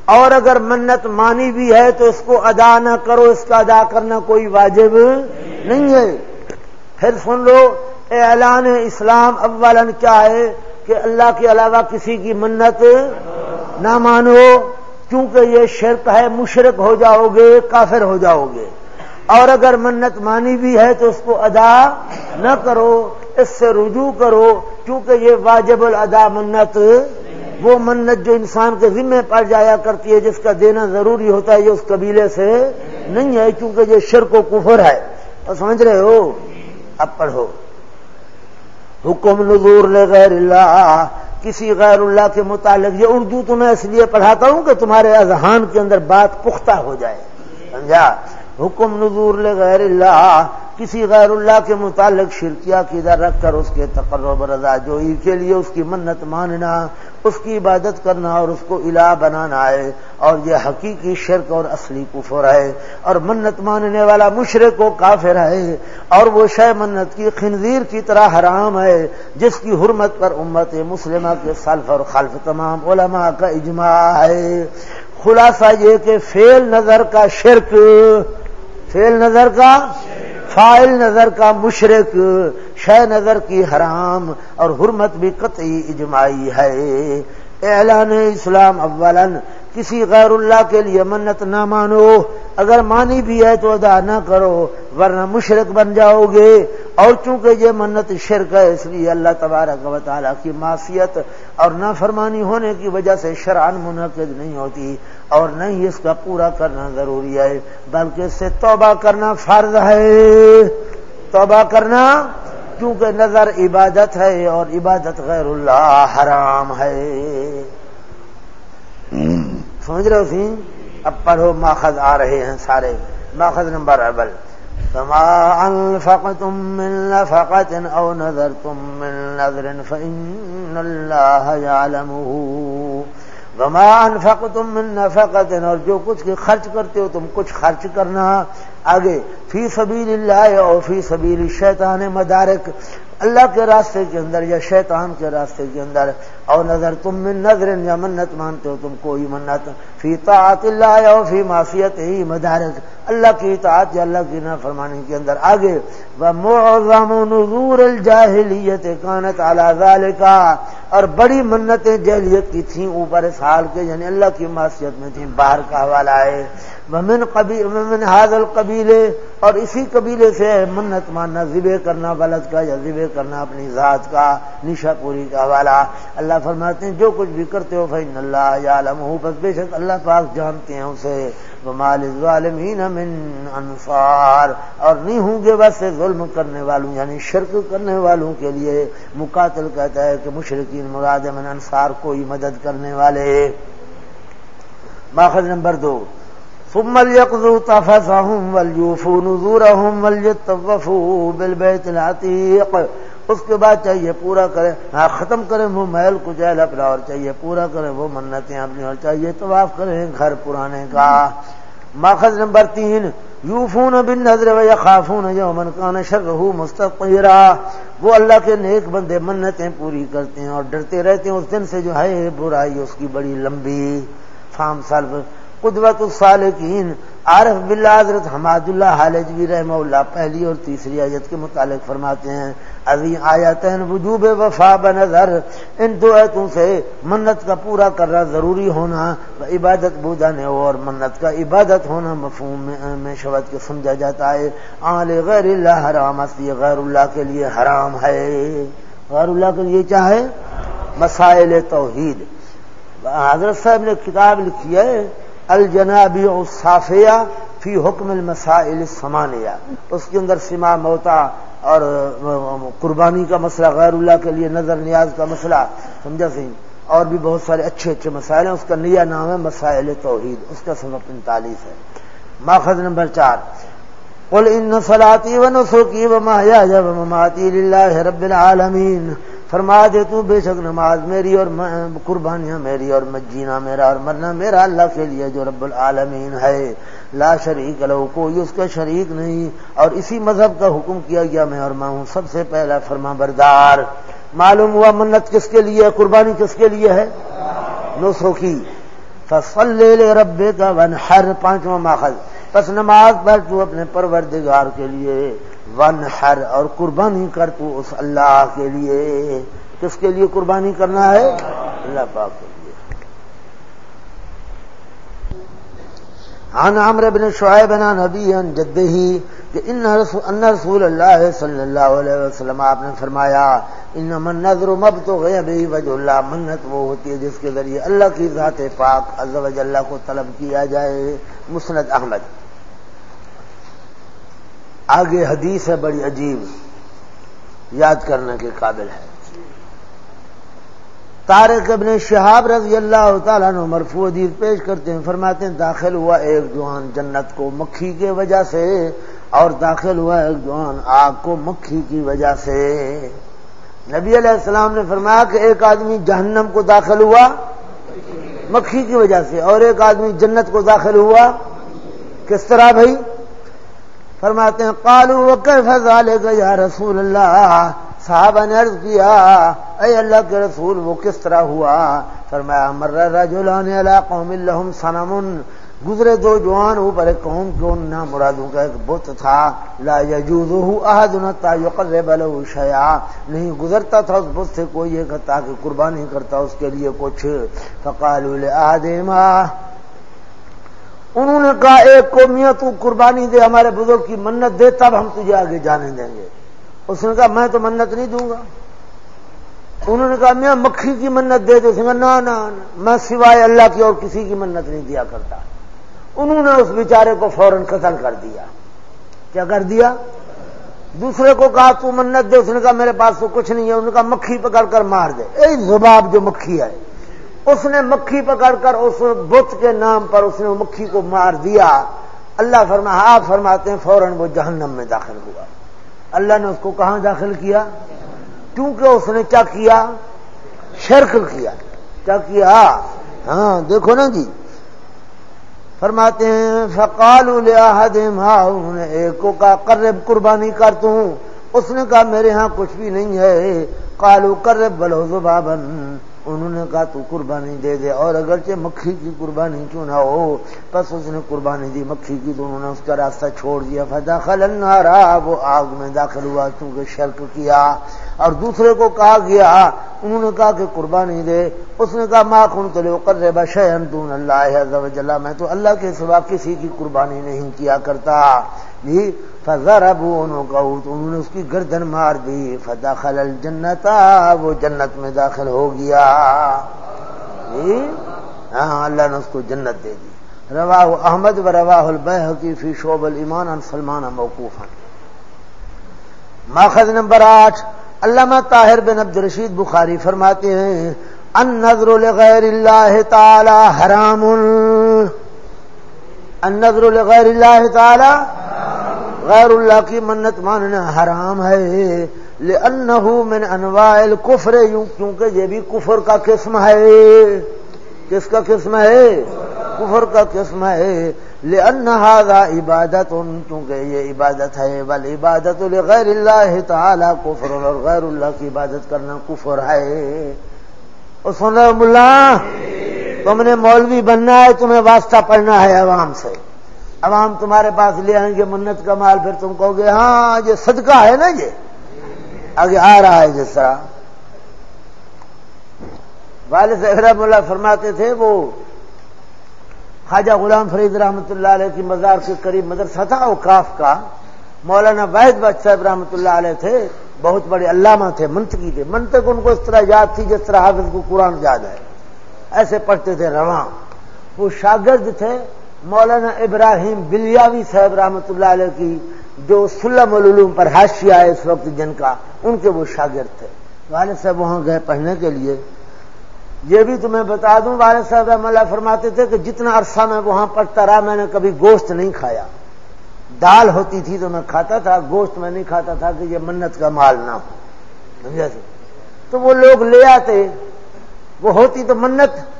اور اگر منت مانی بھی ہے تو اس کو ادا نہ کرو، اس کا ادا کرنا کوئی واجب نہیں ہے۔ پھر سن لو اعلان اسلام اول کیا ہے کہ اللہ کے علاوہ کسی کی منت نہ مانو، کیونکہ یہ شرک ہے مشرق ہو جاؤ گے، کافر ہو جاؤ گے۔ اور اگر منت مانی بھی ہے تو اس کو ادا نہ کرو، اس سے رجوع کرو، کیونکہ یہ واجب الادا منت وہ منت جو انسان کے ذمے پڑ جایا کرتی ہے، جس کا دینا ضروری ہوتا ہے، یہ اس قبیلے سے نہیں ہے کیونکہ یہ شرک و کفر ہے۔ اور سمجھ رہے ہو؟ اب پڑھو۔ حکم نظور لے غیر اللہ، کسی غیر اللہ کے متعلق یہ اردو تو میں اس لیے پڑھاتا ہوں کہ تمہارے اذہان کے اندر بات پختہ ہو جائے۔ سمجھا؟ حکم نظور لے غیر اللہ، کسی غیر اللہ کے متعلق شرکیہ کی در رکھ کر اس کے تقرب رضا جوئی کے لیے اس کی منت ماننا۔ اس کی عبادت کرنا اور اس کو الہ بنانا ہے اور یہ حقیقی شرک اور اصلی کفر ہے اور منت ماننے والا مشرق و کافر ہے اور وہ شے منت کی خنزیر کی طرح حرام ہے جس کی حرمت پر امت مسلمہ کے سلف اور خلف تمام علماء کا اجماع ہے۔ خلاصہ یہ کہ فیل نظر کا شرک فیل نظر کا فائل نظر کا مشرق شے نظر کی حرام اور حرمت بھی قطعی اجماعی ہے۔ اعلان اسلام اولا، کسی غیر اللہ کے لیے منت نہ مانو۔ اگر مانی بھی ہے تو ادا نہ کرو، ورنہ مشرق بن جاؤ گے۔ اور چونکہ یہ منت شرک ہے، اس لیے اللہ تبارک و تعالیٰ کی معصیت اور نافرمانی ہونے کی وجہ سے شرعن منعقد نہیں ہوتی۔ اور نہیں اس کا پورا کرنا ضروری ہے، بلکہ اس سے توبہ کرنا فرض ہے۔ توبہ کرنا کیونکہ نظر عبادت ہے اور عبادت غیر اللہ حرام ہے۔ سمجھ رہے ہو سی اب پڑھو ماخذ آ رہے ہیں سارے۔ ماخذ نمبر اول۔ فما انفقتم من نفقة او نذرتم من نذر فإن الله يعلمه۔ وما انفقتم من نفقت اور جو کچھ خرچ کرتے ہو تم کچھ خرچ کرنا آگے فی سبیل اللہ اور فی سبیل شیطان مدارک اللہ کے راستے کے اندر یا شیطان کے راستے کے اندر اور نظر تم میں نظر یا منت مانتے ہو، تم کوئی منت فی طاعت اللہ یا فی معصیت ہی مدارک اللہ کی اطاعت یا اللہ کی نافرمانی کے اندر۔ آگے وہ معظم نظور الجاہلیت کانت علی ذالکا اور بڑی منتیں جہلیت کی تھیں اوپر اس حال کے یعنی اللہ کی معصیت میں تھیں باہر کا حوالہ ہے۔ ومن قبیل ومن هذا القبیلے اور اسی قبیلے سے منت ماننا ذبے کرنا بلد کا یا ذبے کرنا اپنی ذات کا نشا پوری کا حوالہ اللہ فرماتے ہیں، جو کچھ بھی کرتے ہو فین اللہ یا بس بے شک اللہ پاک جانتے ہیں اسے۔ مال ظالمین من انصار اور نہیں ہوں گے ویسے ظلم کرنے والوں یعنی شرک کرنے والوں کے لیے۔ مقاتل کہتا ہے کہ مشرقین مراد من انصار، کوئی مدد کرنے والے۔ ماخذ نمبر دو۔ ثم ليقضوا تفثهم وليوفوا نذورهم وليطوفوا بالبيت العتيق. اس کے بعد چاہیے پورا کرے ہاں ختم کریں وہ محل کو جیل اپنا، اور چاہیے پورا کریں وہ منتیں اپنی، اور چاہیے طواف کریں گھر پرانے کا۔ ماخذ نمبر تین، یوفون بن نظر و خافون جو من کان شر مستقیرا وہ اللہ کے نیک بندے منتیں پوری کرتے ہیں اور ڈرتے رہتے ہیں، اس دن سے جو ہے، برائی اس کی بڑی لمبی، فام سلب قدوت الصالقین عارف باللہ حضرت حماد اللہ حالجوی رحمہ اللہ پہلی اور تیسری آیت کے متعلق فرماتے ہیں ابھی آیتین وجوب وفا بنظر، ان دو ایتوں سے منت کا پورا کرنا ضروری ہونا عبادت بوجھانے اور منت کا عبادت ہونا مفہوم میں شبد کے سمجھا جاتا ہے۔ آل غیر اللہ حرام، اصلی غیر اللہ کے لیے حرام ہے۔ غیر اللہ کے لیے چاہے مسائل توحید۔ حضرت صاحب نے کتاب لکھی ہے الجنابی صافیہ فی حکم المسائل سمانیہ اس کے اندر سما موتا اور قربانی کا مسئلہ، غیر اللہ کے لیے نظر نیاز کا مسئلہ، سمجھا سی اور بھی بہت سارے اچھے اچھے مسائل ہیں۔ اس کا نیا نام ہے مسائل توحید۔ اس کا سبق پینتالیس ہے۔ ماخذ نمبر چار۔ قل ان صلاتی و نسخی و مایا رب العالمین فرما دے تو بے شک نماز میری اور قربانیاں میری اور مجینا میرا اور مرنا میرا اللہ کے لیے جو رب العالمین ہے۔ لا شریک لو کوئی اس کا شریک نہیں۔ اور اسی مذہب کا حکم کیا گیا میں اور میں ہوں سب سے پہلا فرما بردار معلوم ہوا منت کس کے لیے قربانی کس کے لیے ہے؟ نو سوکھی فصل لے لے کا ون ہر پانچواں ماخذ۔ پس نماز پر تو اپنے پروردگار کے لیے۔ ون ہر اور قربانی کر تو اس اللہ کے لیے۔ کس کے لیے قربانی کرنا ہے؟ اللہ پاک کے لیے۔ عن عمر بن شعیب بنا نبی ان جد ہی کہ ان رسول اللہ صلی اللہ علیہ وسلم، آپ نے فرمایا ان من نظر مب تو گئے بھائی وج اللہ، منت وہ ہوتی ہے جس کے ذریعے اللہ کی ذات پاک عز و اللہ کو طلب کیا جائے۔ مسند احمد۔ آگے حدیث ہے بڑی عجیب، یاد کرنے کے قابل ہے۔ تارک ابن شہاب رضی اللہ تعالیٰ نے مرفوع حدیث پیش کرتے ہیں، فرماتے ہیں، داخل ہوا ایک جوان جنت کو مکھی کے وجہ سے اور داخل ہوا ایک جوان آگ کو مکھی کی وجہ سے۔ نبی علیہ السلام نے فرمایا کہ ایک آدمی جہنم کو داخل ہوا مکھی کی وجہ سے اور ایک آدمی جنت کو داخل ہوا، کس طرح بھائی؟ فرماتے ہیں کالو لے گا یا رسول اللہ؟ صحابہ نے عرض کیا، اے اللہ کے رسول، وہ کس طرح ہوا؟ فرمایا، مر رجلان علی قوم لهم صنم. گزرے دو جوان، اوپر ایک قوم کے ان نام مرادوں کا ایک بت تھا. لا یجوزه احد حتى يقرب له شيئا نہیں گزرتا تھا اس بت سے کوئی ایک تاکہ قربانی کرتا اس کے لیے کچھ. فقالوا لآدم انہوں نے کہا، ایک کو میاں تو قربانی دے، ہمارے بزرگ کی منت دے، تب ہم تجھے آگے جانے دیں گے۔ اس نے کہا، میں تو منت نہیں دوں گا۔ انہوں نے کہا، میاں مکھی کی منت دے دے۔ سنگا نہ میں سوائے اللہ کی اور کسی کی منت نہیں دیا کرتا۔ انہوں نے اس بیچارے کو فوراً قتل کر دیا۔ کیا کر دیا؟ دوسرے کو کہا، تو منت دے۔ اس نے کہا، میرے پاس تو کچھ نہیں ہے۔ انہوں نے کہا، مکھی پکڑ کر مار دے۔ اے زباب جو مکھی ہے اس نے مکھی پکڑ کر اس بت کے نام پر اس نے مکھی کو مار دیا۔ اللہ فرما، آپ فرماتے ہیں فوراً وہ جہنم میں داخل ہوا۔ اللہ نے اس کو کہاں داخل کیا؟ کیونکہ اس نے کیا کیا، شرک کیا۔ کیا کیا۔ ہاں دیکھو نا جی۔ فرماتے ہیں فقال ہاں، انہوں نے ایک کو کہا کرب قربانی کر ہوں اس نے کہا، میرے ہاں کچھ بھی نہیں ہے۔ کالو کرب بلو زبابن انہوں نے کہا تو قربانی دے دے، اور اگرچہ مکھی کی قربانی کیوں نہ ہو بس اس نے قربانی دی مکھی کی، تو انہوں نے اس کا راستہ چھوڑ دیا۔ فدا النارا وہ آگ میں داخل ہوا کیونکہ شرک کیا۔ اور دوسرے کو کہا گیا، انہوں نے کہا کہ قربانی دے۔ اس نے کہا ماں کن تو لو کر رہے دون اللہ میں تو اللہ کے سوا کسی کی قربانی نہیں کیا کرتا۔ جی فضر ابو انہوں نے اس کی گردن مار دی۔ فدا خل جنتا وہ جنت میں داخل ہو گیا۔ جی ہاں اللہ نے اس کو جنت دے دی۔ رواہ احمد و رواہ البحقی فی شعب المان ان سلمان موقوف ماخذ نمبر آٹھ علامہ طاہر بن عبد الرشید بخاری فرماتے ہیں ان نظر الغیر اللہ تعالی حرام. ان نظر الغیر اللہ تعالی غیر اللہ کی منت ماننا حرام ہے لأنه من انواع الكفر کیونکہ یہ بھی کفر کا قسم ہے۔ کس کا قسم ہے؟ کفر کا قسم ہے۔ لأن هذا عبادت کیونکہ یہ عبادت ہے بل عبادت لغیر اللہ تعالی کفر اور غیر اللہ کی عبادت کرنا کفر ہے اور سن ملا تم نے مولوی بننا ہے، تمہیں واسطہ پڑھنا ہے عوام سے۔ عوام تمہارے پاس لے آئیں گے، منت کا مال، پھر تم کہو گے ہاں یہ صدقہ ہے نا یہ۔ آگے آ رہا ہے جس طرح۔ والد احرام اللہ فرماتے تھے، وہ خواجہ غلام فرید رحمۃ اللہ علیہ کی مزار کے قریب مدرسہ تھا وہ کاف کا مولانا واحد بخش صاحب رحمۃ اللہ علیہ تھے، بہت بڑے علامہ تھے منتقی تھے۔ منطق ان کو اس طرح یاد تھی جس طرح حافظ کو قرآن یاد ہے۔ ایسے پڑھتے تھے رواں۔ وہ شاگرد تھے مولانا ابراہیم بلیاوی صاحب رحمۃ اللہ علیہ کی، جو سلم العلوم پر حاشیا ہے اس وقت جن کا، ان کے وہ شاگرد تھے۔ والد صاحب وہاں گئے پڑھنے کے لیے۔ یہ بھی تمہیں بتا دوں، والد صاحب رحم اللہ فرماتے تھے کہ جتنا عرصہ میں وہاں پڑھتا رہا، میں نے کبھی گوشت نہیں کھایا۔ دال ہوتی تھی تو میں کھاتا تھا، گوشت میں نہیں کھاتا تھا کہ یہ منت کا مال نہ ہو۔ سمجھا جی؟ تو وہ لوگ لے آتے، وہ ہوتی تو منت۔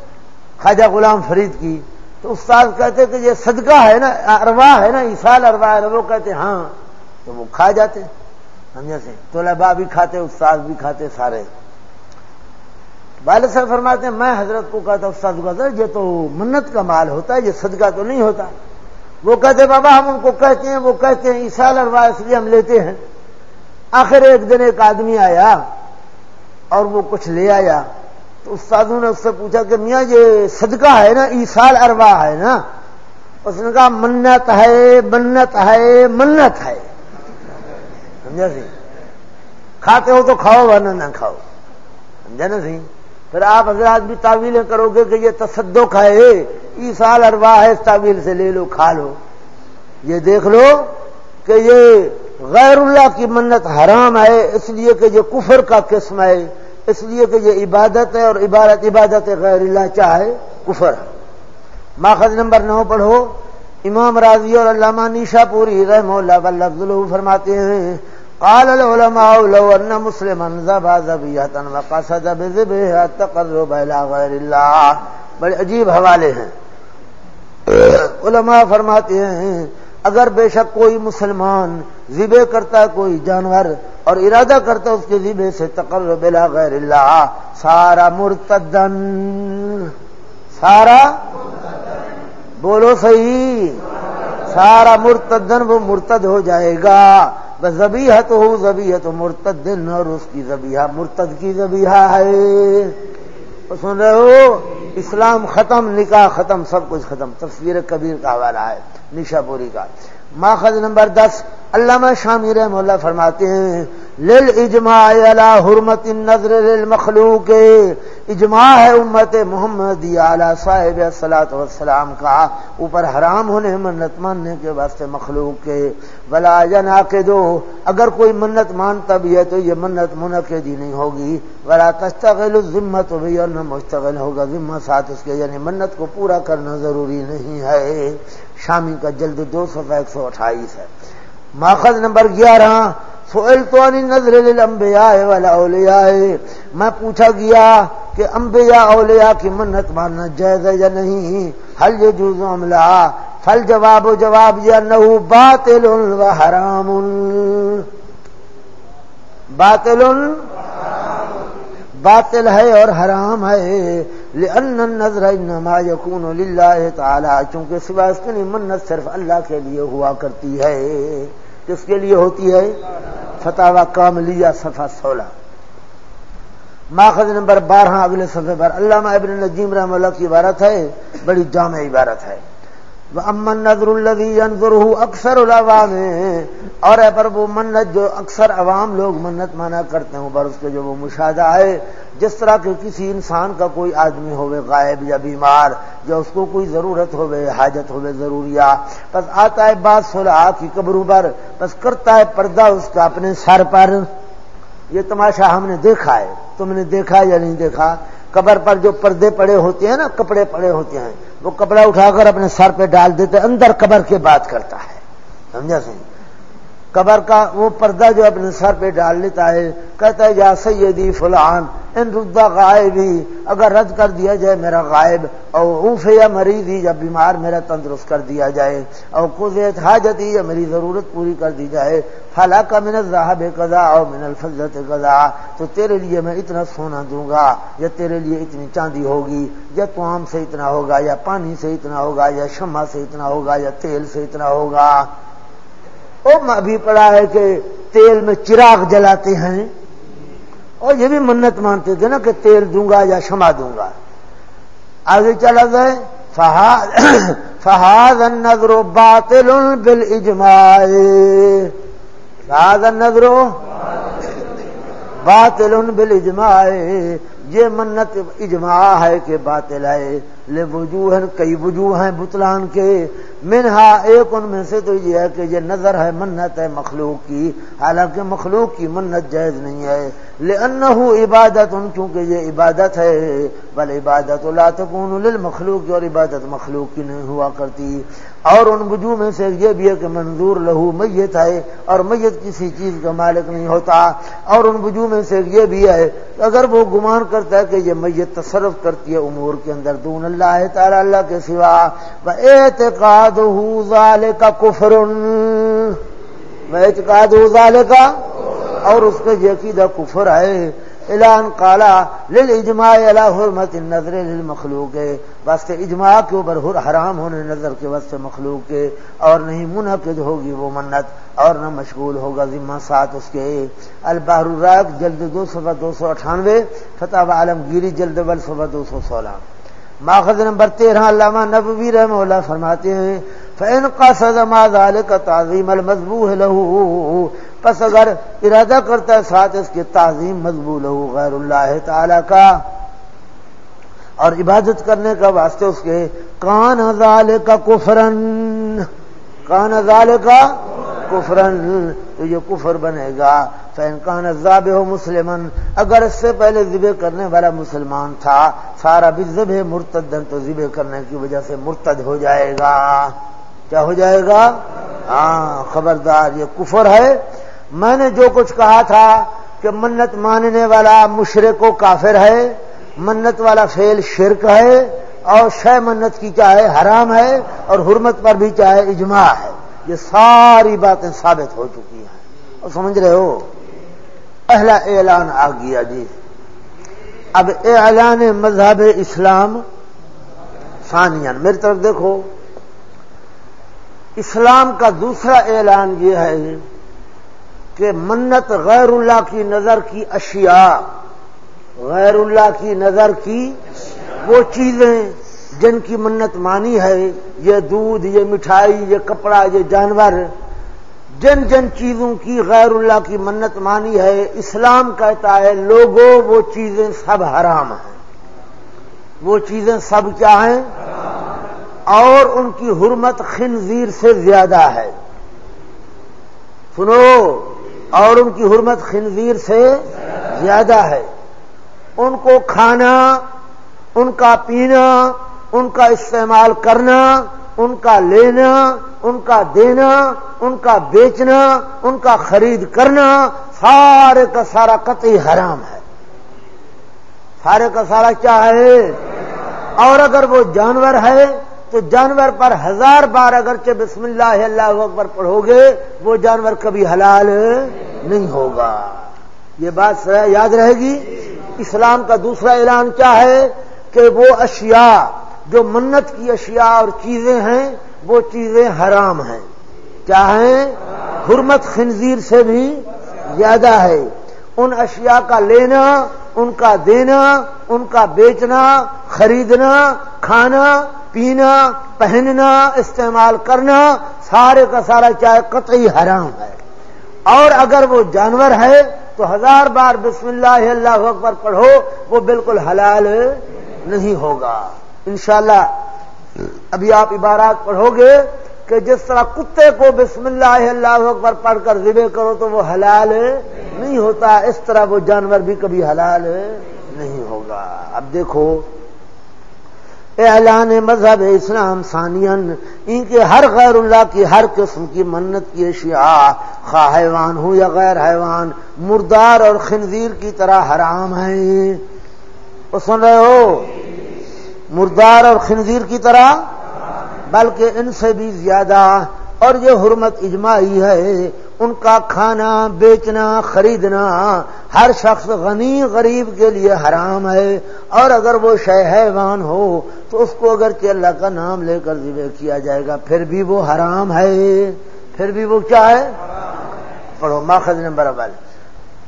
خواجہ غلام فرید کی۔ تو استاد کہتے کہ یہ صدقہ ہے نا اروا ہے نا ایسال اروا ہے۔ وہ کہتے ہاں تو وہ کھا جاتے۔ سمجھا جی؟ سے طلبا بھی کھاتے، استاد بھی کھاتے، سارے۔ والد صاحب فرماتے ہیں، میں حضرت کو کہتا استاد کہتا یہ تو منت کا مال ہوتا ہے، یہ صدقہ تو نہیں ہوتا۔ وہ کہتے بابا، ہم ان کو کہتے ہیں، وہ کہتے ہیں ایسال اروا اس لیے ہم لیتے ہیں۔ آخر ایک دن ایک آدمی آیا اور وہ کچھ لے آیا۔ تو استادوں نے اس سے پوچھا کہ، میاں، یہ صدقہ ہے نا؟ ایسال اروا ہے نا؟ اس نے کہا، منت ہے منت ہے منت ہے۔ سمجھا سی؟ کھاتے ہو تو کھاؤ، ورنہ نہ کھاؤ۔ سمجھا نا سی؟ پھر آپ حضرات بھی تعویلیں کرو گے کہ یہ تصدق ہے۔ ایسال اروا ہے، اس تعویل سے لے لو، کھا لو۔ یہ دیکھ لو کہ یہ غیر اللہ کی منت حرام ہے، اس لیے کہ یہ کفر کا قسم ہے۔ اس لیے کہ یہ عبادت ہے اور عبادت عبادت غیر اللہ چاہے کفر ہے۔ ماخذ نمبر نو پڑھو۔ امام راضی اور علامہ نیشا پوری رحم اللہ اللہ فرماتے ہیں قال العلماء لو ان مسلما ذبح ذبيحه وقصد بذبحها تقرب الى غير الله. بڑے عجیب حوالے ہیں۔ علماء فرماتے ہیں، اگر بے شک کوئی مسلمان ذبے کرتا ہے، کوئی جانور اور ارادہ کرتا ہے اس کے ذبے سے تقرب بلا غیر اللہ سارا مرتدن۔ سارا؟ بولو صحیح۔ سارا مرتدن، وہ مرتد ہو جائے گا۔ بس تو ہو تو مرتدن اور اس کی زبیحہ مرتد کی زبیحہ ہے۔ سن رہے ہو، اسلام ختم، نکاح ختم، سب کچھ ختم۔ تصویر کبیر کا حوالہ ہے نشا پوری کا۔ ماخذ نمبر دس، علامہ شامی رحم اللہ فرماتے ہیں لل اجماع حرمت نظر مخلوق اجماع ہے امت محمد اعلیٰ صاحب صلاحت وسلام کا اوپر حرام ہونے منت ماننے کے واسطے مخلوق کے. بلا جنا کے دو اگر کوئی منت مانتا بھی ہے تو یہ منت منعقد ہی نہیں ہوگی. بلا تستغل ذمت بھی، اور نہ مستقل ہوگا ذمہ ساتھ اس کے. یعنی منت کو پورا کرنا ضروری نہیں ہے. شامی کا جلد دو سو ایک سو اٹھائیس ہے. ماخذ نمبر گیارہ. سوئل تو نظر لمبیا والاولیاء میں پوچھا گیا کہ انبیاء اولیاء کی منت ماننا جائز ہے یا نہیں؟ حل یہ جوز عملہ فل جواب و جواب یا نہ باطل و حرام. باطل باطل ہے اور حرام ہے. لأن النظر انما يكون لله تعالی چونکہ سوا اس کے منت صرف اللہ کے لیے ہوا کرتی ہے. کس کے لیے ہوتی ہے؟ فتح کاملیہ صفحہ سولہ۔ ماخذ نمبر بارہ اگلے صفحے پر علامہ ابن نجیم رحم اللہ کی عبارت ہے، بڑی جامع عبارت ہے۔ امن نظر الدی انضر اکثر العوام اور ہے پر وہ منت جو اکثر عوام لوگ منت مانا کرتے ہیں پر اس کے جو وہ مشاہدہ ہے، جس طرح کے کسی انسان کا کوئی آدمی ہوئے غائب یا بیمار، یا اس کو کوئی ضرورت ہوئے، حاجت ہوئے ضروریہ بس آتا ہے بات سولہ کی قبروں پر، بس کرتا ہے پردہ اس کا اپنے سر پر۔ یہ تماشا ہم نے دیکھا ہے۔ تم نے دیکھا یا نہیں دیکھا؟ قبر پر جو پردے پڑے ہوتے ہیں نا، کپڑے پڑے ہوتے ہیں وہ کپڑا اٹھا کر اپنے سر پہ ڈال دیتے، اندر قبر کے بات کرتا ہے۔ سمجھا سر قبر کا وہ پردہ جو اپنے سر پہ ڈال لیتا ہے، کہتا ہے، یا سیدی فلان، ان ردا غائبی، اگر رد کر دیا جائے میرا غائب اور اوف یا مریضی، یا بیمار میرا تندرست کر دیا جائے اور کچھ حاجتی یا میری ضرورت پوری کر دی جائے فلا کا من راہب قضا اور من الفضت قضا تو تیرے لیے میں اتنا سونا دوں گا، یا تیرے لیے اتنی چاندی ہوگی، یا توام سے اتنا ہوگا، یا پانی سے اتنا ہوگا، یا شمع سے اتنا ہوگا، یا تیل سے اتنا ہوگا۔ ابھی پڑا ہے کہ تیل میں چراغ جلاتے ہیں۔ اور یہ بھی منت مانتے تھے نا کہ تیل دوں گا یا شما دوں گا۔ آگے چلا گئے۔ فہاد فہاد النظر باطل بل اجماع فہاد النظر باطل بل یہ منت اجماع ہے کہ باطل ہے، لے وجوہ کئی وجوہ ہیں بتلان کے۔ منہا ایک ان میں سے تو یہ ہے کہ یہ نظر ہے منت ہے مخلوق کی۔ حالانکہ مخلوق کی منت جائز نہیں ہے۔ لے ان عبادت ان چونکہ یہ عبادت ہے۔ بل عبادت اللہ تکون للمخلوق، اور عبادت مخلوق کی نہیں ہوا کرتی۔ اور ان وجوہ میں سے یہ بھی ہے کہ منظور لہو میت ہے اور میت کسی چیز کا مالک نہیں ہوتا۔ اور ان وجوہ میں سے یہ بھی ہے اگر وہ گمان کرتا ہے کہ یہ میت تصرف کرتی ہے امور کے اندر، دون اللہ تعالی، اللہ کے سوا۔ اعتقاد کا کفر۔ اعتقاد کا اور اس پہ یقیدہ کفر ہے۔ اعلان کالا لل اجماع اللہ حرمت نظر مخلوق ہے واسطے اجماع کے اوپر حرام ہونے نظر کے واسطے مخلوق کے اور نہیں منعقد ہوگی وہ منت، اور نہ مشغول ہوگا ذمہ ساتھ اس کے. البحر الراق جلد دو سو دو سو اٹھانوے، فتح عالمگیری جلد بل سو دو سو سولہ. ماخذ نمبر تیرہ، علامہ نبوی رحم اللہ فرماتے ہیں فین کا سزما ظال کا تعظیم المضبو لہو پس اگر ارادہ کرتا ہے ساتھ اس کے تعظیم مضبو لہو غیر اللہ تعالی کا، اور عبادت کرنے کا واسطے اس کے کان ازال کا کفرن، کان ازال کا کفرن، تو یہ کفر بنے گا فین کان ذاب ہو مسلمن اگر اس سے پہلے ذبح کرنے والا مسلمان تھا، سارا بھی ذبح مرتد تو ذبح کرنے کی وجہ سے مرتد ہو جائے گا۔ کیا ہو جائے گا؟ ہاں خبردار، یہ کفر ہے۔ میں نے جو کچھ کہا تھا کہ منت ماننے والا مشرق و کافر ہے، منت والا فیل شرک ہے اور شہ منت کی چاہے حرام ہے اور حرمت پر بھی چاہے اجماع ہے۔ یہ ساری باتیں ثابت ہو چکی ہیں۔ اور سمجھ رہے ہو؟ پہلا اعلان آ گیا جی۔ اب اعلان مذہب اسلام ثانین میری طرف دیکھو۔ اسلام کا دوسرا اعلان یہ ہے کہ منت غیر اللہ کی نظر کی اشیاء، غیر اللہ کی نظر کی وہ چیزیں جن کی منت مانی ہے، یہ دودھ، یہ مٹھائی، یہ کپڑا، یہ جانور، جن جن چیزوں کی غیر اللہ کی منت مانی ہے، اسلام کہتا ہے لوگوں وہ چیزیں سب حرام ہیں۔ وہ چیزیں سب کیا ہیں؟ اور ان کی حرمت خنزیر سے زیادہ ہے۔ سنو اور ان کی حرمت خنزیر سے زیادہ ہے۔ ان کو کھانا، ان کا پینا، ان کا استعمال کرنا، ان کا لینا، ان کا دینا، ان کا بیچنا، ان کا خرید کرنا سارے کا سارا قطعی حرام ہے۔ سارے کا سارا کیا ہے؟ اور اگر وہ جانور ہے تو جانور پر ہزار بار اگرچہ بسم اللہ اللہ اکبر پڑھو گے، وہ جانور کبھی حلال نہیں ہوگا۔ یہ بات یاد رہے گی؟ اسلام کا دوسرا اعلان کیا ہے کہ وہ اشیاء، جو منت کی اشیاء اور چیزیں ہیں، وہ چیزیں حرام ہیں۔ کیا ہیں؟ حرمت خنزیر سے بھی زیادہ ہے۔ ان اشیاء کا لینا، ان کا دینا، ان کا بیچنا، خریدنا، کھانا، پینا، پہننا، استعمال کرنا، سارے کا سارا چاہے قطعی حرام ہے۔ اور اگر وہ جانور ہے تو ہزار بار بسم اللہ اللہ اکبر پڑھو، وہ بالکل حلال نہیں ہوگا۔ انشاءاللہ، ابھی آپ عبارات پڑھو گے۔ کہ جس طرح کتے کو بسم اللہ اللہ اکبر پڑھ کر ذبے کرو تو وہ حلال نہیں ہوتا، اس طرح وہ جانور بھی کبھی حلال نہیں ہوگا۔ اب دیکھو، اعلان مذہب اسلام ثانین ان کے ہر غیر اللہ کی ہر قسم کی منت کی اشیاء خواہ حیوان ہو یا غیر حیوان، مردار اور خنزیر کی طرح حرام ہیں۔ سن رہے ہو؟ مردار اور خنزیر کی طرح بلکہ ان سے بھی زیادہ اور یہ حرمت اجماعی ہے، ان کا کھانا، بیچنا، خریدنا ہر شخص غنی غریب کے لیے حرام ہے۔ اور اگر وہ شہ حیوان ہو، تو اس کو اگر کہ اللہ کا نام لے کر ذبح کیا جائے گا، پھر بھی وہ حرام ہے۔ پھر بھی وہ کیا ہے؟ پڑھو، ماخذ نمبر اول۔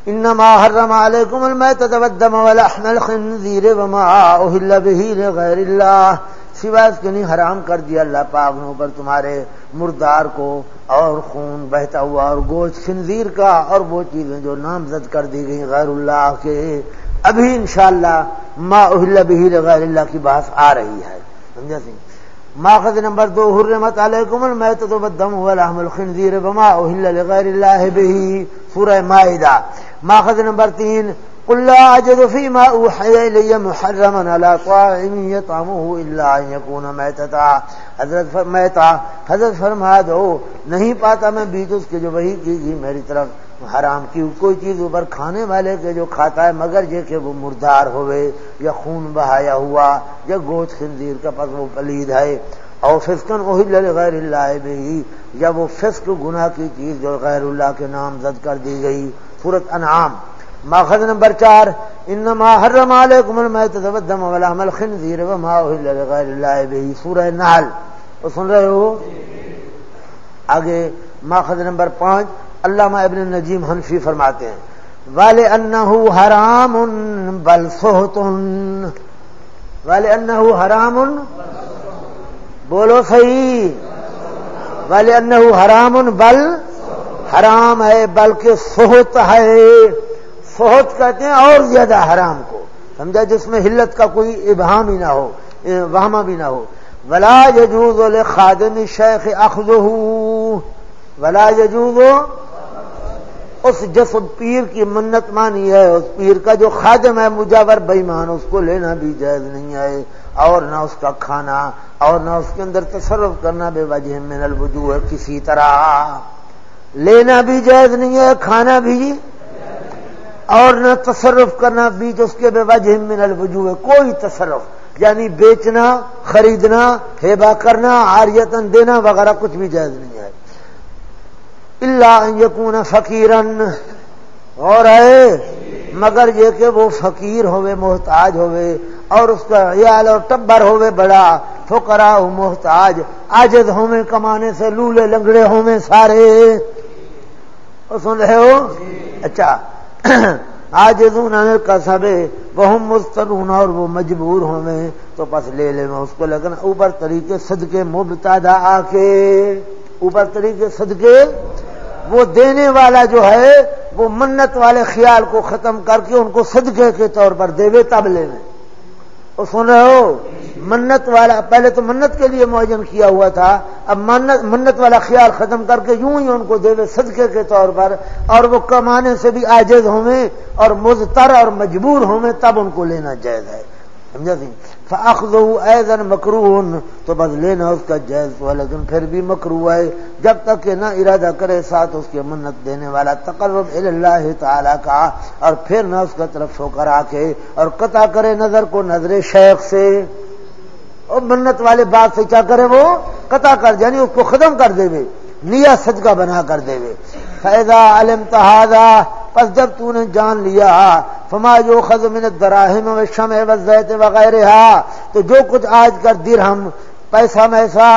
انما حرم علیکم المیتۃ والدم ولحم الخنزیر وما اهل به لغیر اللہ۔ سوائے اس کے نہیں؟ حرام کر دیا اللہ پاک نے اوپر تمہارے مردار کو اور خون بہتا ہوا اور گوشت خنزیر کا اور وہ چیزیں جو نامزد کر دی گئی غیر اللہ کے۔ ابھی انشاءاللہ ما اہل بھی غیر اللہ کی بات آ رہی ہے۔ سمجھا سی ماخذ نمبر دو، حرمت علیکم المیت تو بدم ولحم الخنزیر بما اہل لغیر اللہ بھی سورہ مائدہ۔ ماخذ نمبر تین قل لا أجد فيما أوحي إلي محرما على طاعم يطعمه إلا أن يكون ميتتا حضرت فرمائتا حضرت فرما دو. نہیں پاتا میں بیچ اس کے جو وہی کی گئی میری طرف حرام کی. کوئی چیز اوپر کھانے والے کے جو کھاتا ہے، مگر یہ کہ وہ مردار ہوئے یا خون بہایا ہوا، یا گوشت خنزیر کا پس وہ پلید ہے. اور فسکن اوہل غیر اللہ بھی یا وہ فسق گناہ کی چیز جو غیر اللہ کے نام زد کر دی گئی. صورت انعام. ماخذ نمبر چار، انما حرم علیکم المیت والدم ولحم الخنزیر وما اهل لغیر اللہ به سورہ نحل۔ وہ سن رہے ہو؟ آگے ماخذ نمبر پانچ، علامہ ابن نجیم حنفی فرماتے ہیں۔ والے انہو حرام بل سہت والے انہو حرام بولو صحیح۔ والے انہو حرام بل حرام ہے، بلکہ سہت ہے۔ فوت کہتے ہیں اور زیادہ حرام کو۔ سمجھا؟ جس میں ہلت کا کوئی ابہام ہی نہ ہو وہاں بھی نہ ہو۔ ولا یجوز خادم شیخ اخذ ولا یجوز اس جس پیر کی منت مانی ہے، اس پیر کا جو خادم ہے، مجاور بےمان، اس کو لینا بھی جائز نہیں ہے۔ اور نہ اس کا کھانا، اور نہ اس کے اندر تصرف کرنا بے وجہ من الوجوہ کسی طرح۔ لینا بھی جائز نہیں ہے، کھانا بھی اور نہ تصرف کرنا بیچ اس کے بے وجہ من الوجوہ کوئی تصرف۔ یعنی بیچنا، خریدنا ہیبا کرنا آریتن دینا وغیرہ کچھ بھی جائز نہیں ہے۔ اللہ یقون فقیرن اور ہے، مگر یہ کہ وہ فقیر ہوئے، محتاج ہوئے، اور اس کا عیال اور ٹبر ہوئے، بڑا فکرا ہو محتاج آجد ہوئے، کمانے سے لولے، لنگڑے ہوئے، سارے۔ سن رہے ہو؟ اچھا۔ آج کا سب وہ مسترون اور وہ مجبور ہوئے تو پس لے لے میں اس کو لگنا۔ اوپر طریقے صدقے مبتدا آ کے اوپر طریقے صدقے، وہ دینے والا جو ہے، وہ منت والے خیال کو ختم کر کے ان کو صدقے کے طور پر دے تب لے میں وہ سن رہے ہو؟ منت والا، پہلے تو منت کے لیے معجم کیا ہوا تھا، اب منت منت والا خیال ختم کر کے یوں ہی ان کو دے صدقے کے طور پر، اور وہ کمانے سے بھی آجز ہوں اور مزتر اور مجبور ہوں تب ان کو لینا جائز ہے۔ سمجھا سی ایزن مکرون تو بس لینا اس کا جائز ہوا، لیکن پھر بھی مکرو ہے۔ جب تک کہ نہ ارادہ کرے ساتھ اس کے منت دینے والا، تقرب اللہ تعالی کا، اور پھر نہ اس کا طرف ہو کر آ کے اور قطع کرے نظر کو نظر شیخ سے۔ اور منت والے بات سے کیا کرے وہ؟ قطع کر یعنی اس کو ختم کر دے وے، نیا صدقہ بنا کر دے وے۔ فیضا علم تحادا پس جب تو نے جان لیا، فما جو خز من دراہم و شم وزیت وغیرہ تو جو کچھ آج کر درہم، پیسہ میسا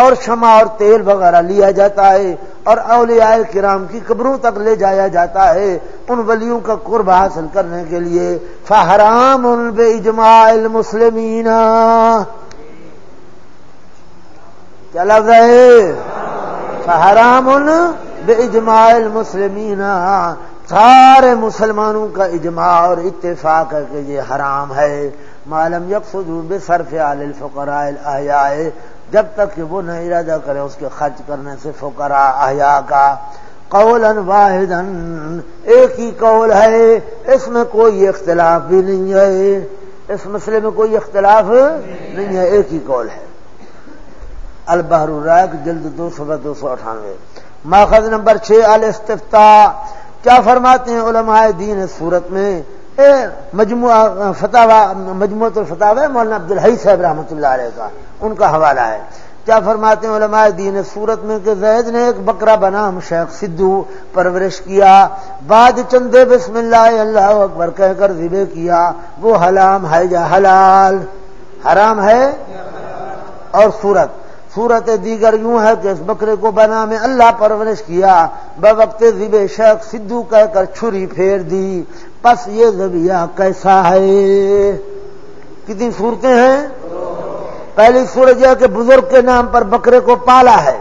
اور شمع اور تیل وغیرہ لیا جاتا ہے، اور اولیاء کرام کی قبروں تک لے جایا جاتا ہے، ان ولیوں کا قرب حاصل کرنے کے لیے فہرام ان بے اجماع المسلمین۔ کیا لفظ ہے؟ حرام بے اجماع المسلمین۔ سارے مسلمانوں کا اجماع اور اتفاق ہے کہ یہ حرام ہے۔ معلوم بے صرف عال الفقراء الاحیاء، جب تک کہ وہ نہ ارادہ کرے اس کے خرچ کرنے سے فقراء احیاء کا۔ قولا واحدا، ایک ہی قول ہے، اس میں کوئی اختلاف بھی نہیں ہے۔ اس مسئلے میں کوئی اختلاف نہیں ہے، ایک ہی قول ہے۔ البحر الرائق، جلد دو سو دو سو اٹھانوے۔ ماخذ نمبر چھ الاستفتا کیا فرماتے ہیں علماء دین اس صورت میں؟ مجموعہ فتح مجموعت الفتح مولانا عبد الحی صاحب رحمۃ اللہ علیہ کا، ان کا حوالہ ہے۔ کیا فرماتے ہیں علماء دین صورت میں کہ زید نے ایک بکرا بنام شیخ سدھو، پرورش کیا، بعد چندے بسم اللہ اللہ اکبر کہہ کر ذبے کیا، وہ حلام ہے یا حلال؟ حرام ہے؟ اور صورت۔ صورت دیگر یوں ہے کہ اس بکرے کو بنا میں اللہ پرورش کیا، بوقت ذب شیخ سدھو کہہ کر چھری پھیر دی۔ پس یہ زبیہ کیسا ہے؟ کتنی صورتیں ہیں؟ پہلی سورج یہ کہ بزرگ کے نام پر بکرے کو پالا ہے،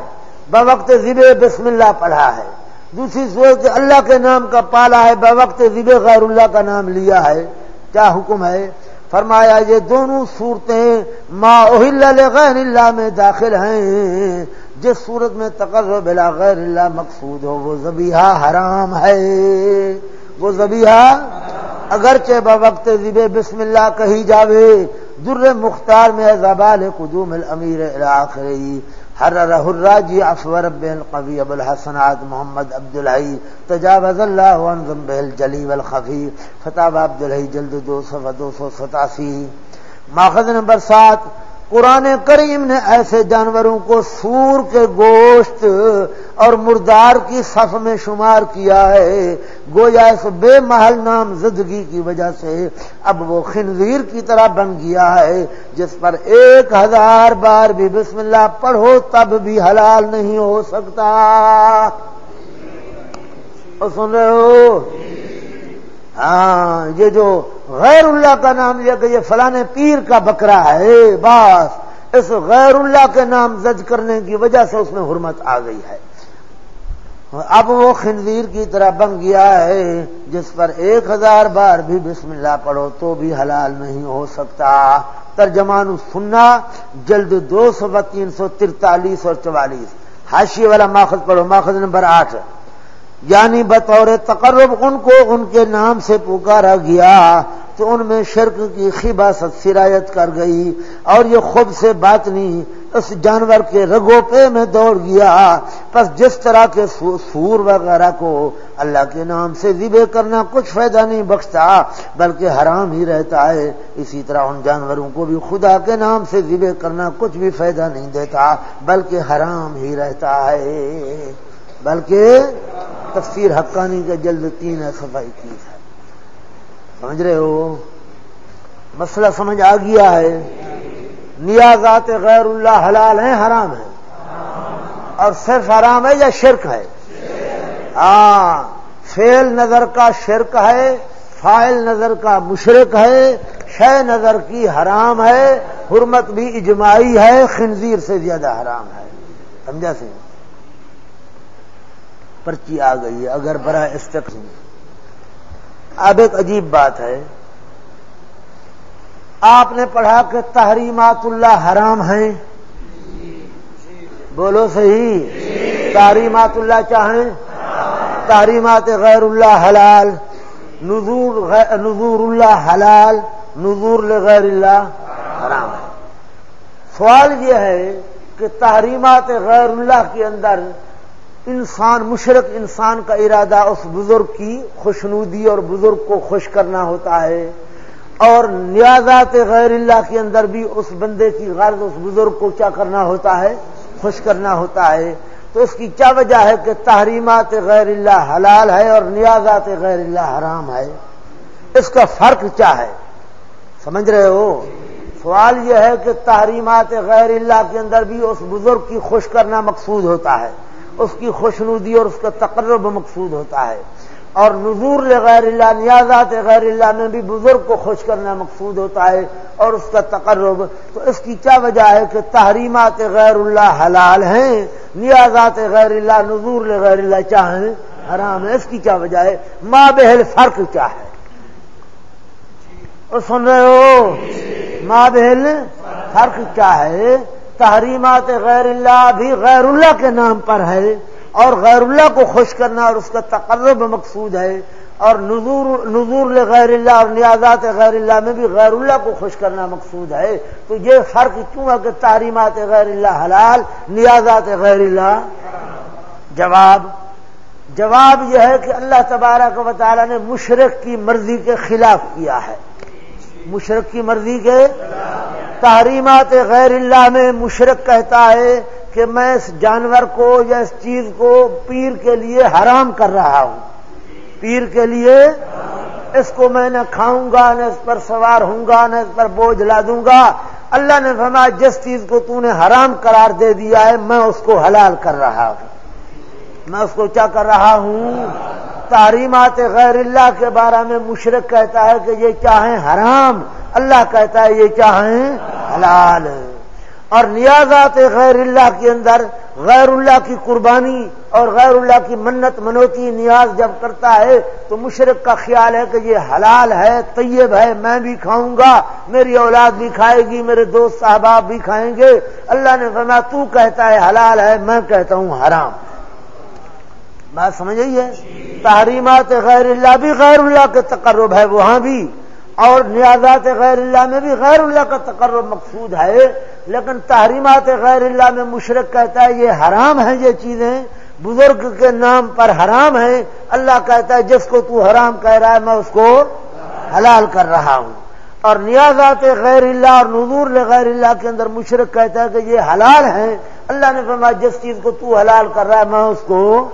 بوقت ذب بسم اللہ پڑھا ہے۔ دوسری سورج اللہ کے نام کا پالا ہے، بوقت ذب غیر اللہ کا نام لیا ہے۔ کیا حکم ہے؟ فرمایا یہ دونوں صورتیں ما اہل غیر اللہ میں داخل ہیں۔ جس صورت میں تقرر بلا غیر اللہ مقصود ہو، وہ زبیحہ حرام ہے۔ وہ زبیحہ اگرچہ بوقت ذب بسم اللہ کہی جاوے، در مختار میں زبال قدوم الامیر الاخری ہر الراجي عفو افور القوي قبی ابو الحسنات محمد عبد الحي تجاوز اللہ عن ذنبه الجلي والخفي فتاب عبد الحي جلد دو سو دو سو ستاسی ماخذ نمبر سات قرآن کریم نے ایسے جانوروں کو سور کے گوشت اور مردار کی صف میں شمار کیا ہے، گویا اس بے محل نام زدگی کی وجہ سے اب وہ خنزیر کی طرح بن گیا ہے، جس پر ایک ہزار بار بھی بسم اللہ پڑھو تب بھی حلال نہیں ہو سکتا۔ سن رہے ہو؟ ہاں یہ جو غیر اللہ کا نام لیا کہ یہ فلانے پیر کا بکرا ہے، بس۔ اس غیر اللہ کے نام زج کرنے کی وجہ سے اس میں حرمت آ گئی ہے۔ اب وہ خنزیر کی طرح بن گیا ہے، جس پر ایک ہزار بار بھی بسم اللہ پڑھو تو بھی حلال نہیں ہو سکتا۔ ترجمان سننا جلد دو سو تین سو ترتالیس اور چوالیس۔ ہاشی والا ماخذ پڑھو، ماخذ نمبر آٹھ۔ یعنی بطور تقرب ان کو ان کے نام سے پکارا گیا۔ تو ان میں شرک کی خباست سرایت کر گئی اور یہ خود سے بات نہیں اس جانور کے رگوپے میں دوڑ گیا۔ بس جس طرح کے سور وغیرہ کو اللہ کے نام سے ذبے کرنا کچھ فائدہ نہیں بخشتا، بلکہ حرام ہی رہتا ہے۔ اسی طرح ان جانوروں کو بھی خدا کے نام سے ذبے کرنا کچھ بھی فائدہ نہیں دیتا، بلکہ حرام ہی رہتا ہے۔ بلکہ تفسیر حقانی کے جلد تین ہے، صفائی کی ہے۔ سمجھ رہے ہو؟ مسئلہ سمجھ آ گیا ہے۔ نیازات غیر اللہ حلال ہیں، حرام ہے اور صرف حرام ہے یا شرک ہے؟ ہاں فیل نظر کا شرک ہے فائل نظر کا مشرق ہے، شے نظر کی حرام ہے، حرمت بھی اجماعی ہے، خنزیر سے زیادہ حرام ہے۔ سمجھا سی پرچی آ گئی ہے، اگر برا اسٹک اب ایک عجیب بات ہے۔ آپ نے پڑھا کہ تحریمات اللہ حرام ہیں۔ بولو صحیح۔ تحریمات اللہ چاہیں تحریمات غیر اللہ حلال۔ نظور نظور اللہ حلال۔ نظور غیر اللہ حرام ہے۔ سوال یہ ہے کہ تحریمات غیر اللہ کے اندر انسان، مشرق انسان کا ارادہ اس بزرگ کی خوشنودی اور بزرگ کو خوش کرنا ہوتا ہے اور نیازات غیر اللہ کے اندر بھی اس بندے کی غرض، اس بزرگ کو کیا کرنا ہوتا ہے؟ خوش کرنا ہوتا ہے۔ تو اس کی کیا وجہ ہے کہ تحریمات غیر اللہ حلال ہے اور نیازات غیر اللہ حرام ہے؟ اس کا فرق کیا ہے؟ سمجھ رہے ہو؟ سوال یہ ہے کہ تحریمات غیر اللہ کے اندر بھی اس بزرگ کی خوش کرنا مقصود ہوتا ہے۔ اس کی خوشنودی اور اس کا تقرب مقصود ہوتا ہے۔ اور نظور غیر اللہ، نیازات غیر اللہ میں بھی بزرگ کو خوش کرنا مقصود ہوتا ہے اور اس کا تقرب۔ تو اس کی کیا وجہ ہے کہ تحریمات غیر اللہ حلال ہیں، نیازات غیر اللہ نظور غیر اللہ چاہیں حرام ہے اس کی کیا وجہ ہے؟ ماں بہل فرق کیا ہے؟ اور سن رہے ہو؟ ماں بہل فرق کیا ہے؟ تحریمات غیر اللہ بھی غیر اللہ کے نام پر ہے اور غیر اللہ کو خوش کرنا اور اس کا تقرب مقصود ہے اور نظور نظور غیر اللہ اور نیازات غیر اللہ میں بھی غیر اللہ کو خوش کرنا مقصود ہے۔ تو یہ فرق کیوں ہے کہ تعلیمات غیر اللہ حلال، نیازات غیر اللہ؟ جواب جواب یہ ہے کہ اللہ تبارک و تعالی نے مشرق کی مرضی کے خلاف کیا ہے۔ مشرق کی مرضی کے تحریمات غیر اللہ میں مشرق کہتا ہے کہ میں اس جانور کو یا اس چیز کو پیر کے لیے حرام کر رہا ہوں۔ پیر کے لیے اس کو میں نہ کھاؤں گا، نہ اس پر سوار ہوں گا، نہ اس پر بوجھ لا دوں گا۔ اللہ نے فرمایا، جس چیز کو تو نے حرام قرار دے دیا ہے، میں اس کو حلال کر رہا ہوں۔ میں اس کو کیا کر رہا ہوں؟ تعریمات غیر اللہ کے بارے میں مشرق کہتا ہے کہ یہ چاہیں حرام، اللہ کہتا ہے یہ چاہیں حلال۔ اور نیازات غیر اللہ کے اندر غیر اللہ کی قربانی اور غیر اللہ کی منت منوتی نیاز جب کرتا ہے تو مشرق کا خیال ہے کہ یہ حلال ہے، طیب ہے، میں بھی کھاؤں گا، میری اولاد بھی کھائے گی، میرے دوست صاحباب بھی کھائیں گے۔ اللہ نے فرمایا، تو کہتا ہے حلال ہے، میں کہتا ہوں حرام۔ بات سمجھ گئی ہے؟ تحریمات غیر اللہ بھی غیر اللہ کے تقرب ہے، وہاں بھی۔ اور نیازات غیر اللہ میں بھی غیر اللہ کا تقرب مقصود ہے۔ لیکن تحریمات غیر اللہ میں مشرق کہتا ہے یہ حرام ہے یہ چیزیں۔ بزرگ کے نام پر حرام ہے اللہ کہتا ہے جس کو تو حرام کہہ رہا ہے، میں اس کو حلال کر رہا ہوں۔ اور نیازات غیر اللہ اور نظور غیر اللہ کے اندر مشرق کہتا ہے کہ یہ حلال ہے اللہ نے فرمایا، جس چیز کو تو حلال کر رہا ہے، میں اس کو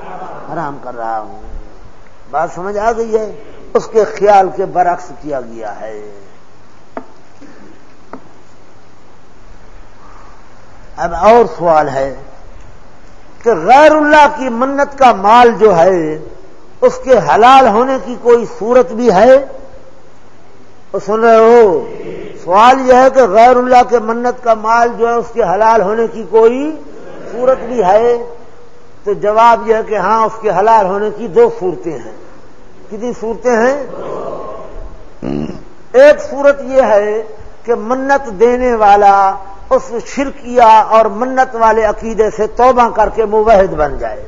حرام کر رہا ہوں۔ بات سمجھ آ گئی ہے؟ اس کے خیال کے برعکس کیا گیا ہے۔ اب اور سوال ہے کہ غیر اللہ کی منت کا مال جو ہے، اس کے حلال ہونے کی کوئی صورت بھی ہے؟ سن رہے ہو؟ سوال یہ ہے کہ غیر اللہ کے منت کا مال جو ہے اس کے حلال ہونے کی کوئی صورت بھی ہے؟ تو جواب یہ ہے کہ ہاں اس کے حلال ہونے کی دو صورتیں ہیں۔ کتنی صورتیں ہیں؟ ایک صورت یہ ہے کہ منت دینے والا اس شرکیہ اور منت والے عقیدے سے توبہ کر کے موحد بن جائے۔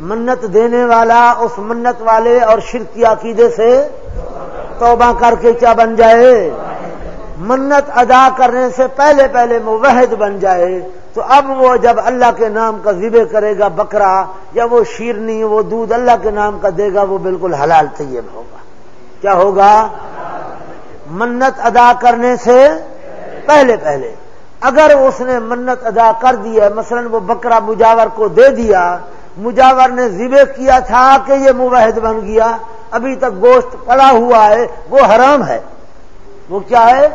منت دینے والا اس منت والے اور شرکیہ عقیدے سے توبہ کر کے کیا بن جائے؟ منت ادا کرنے سے پہلے پہلے موحد بن جائے۔ تو اب وہ جب اللہ کے نام کا ذبے کرے گا بکرا، یا وہ شیرنی، وہ دودھ اللہ کے نام کا دے گا، وہ بالکل حلال طیب ہوگا۔ کیا ہوگا؟ منت ادا کرنے سے پہلے پہلے۔ اگر اس نے منت ادا کر دی ہے، مثلا وہ بکرا مجاور کو دے دیا مجاور نے ذبے کیا تھا کہ یہ مباحد بن گیا۔ ابھی تک گوشت پڑا ہوا ہے، وہ حرام ہے۔ وہ کیا ہے؟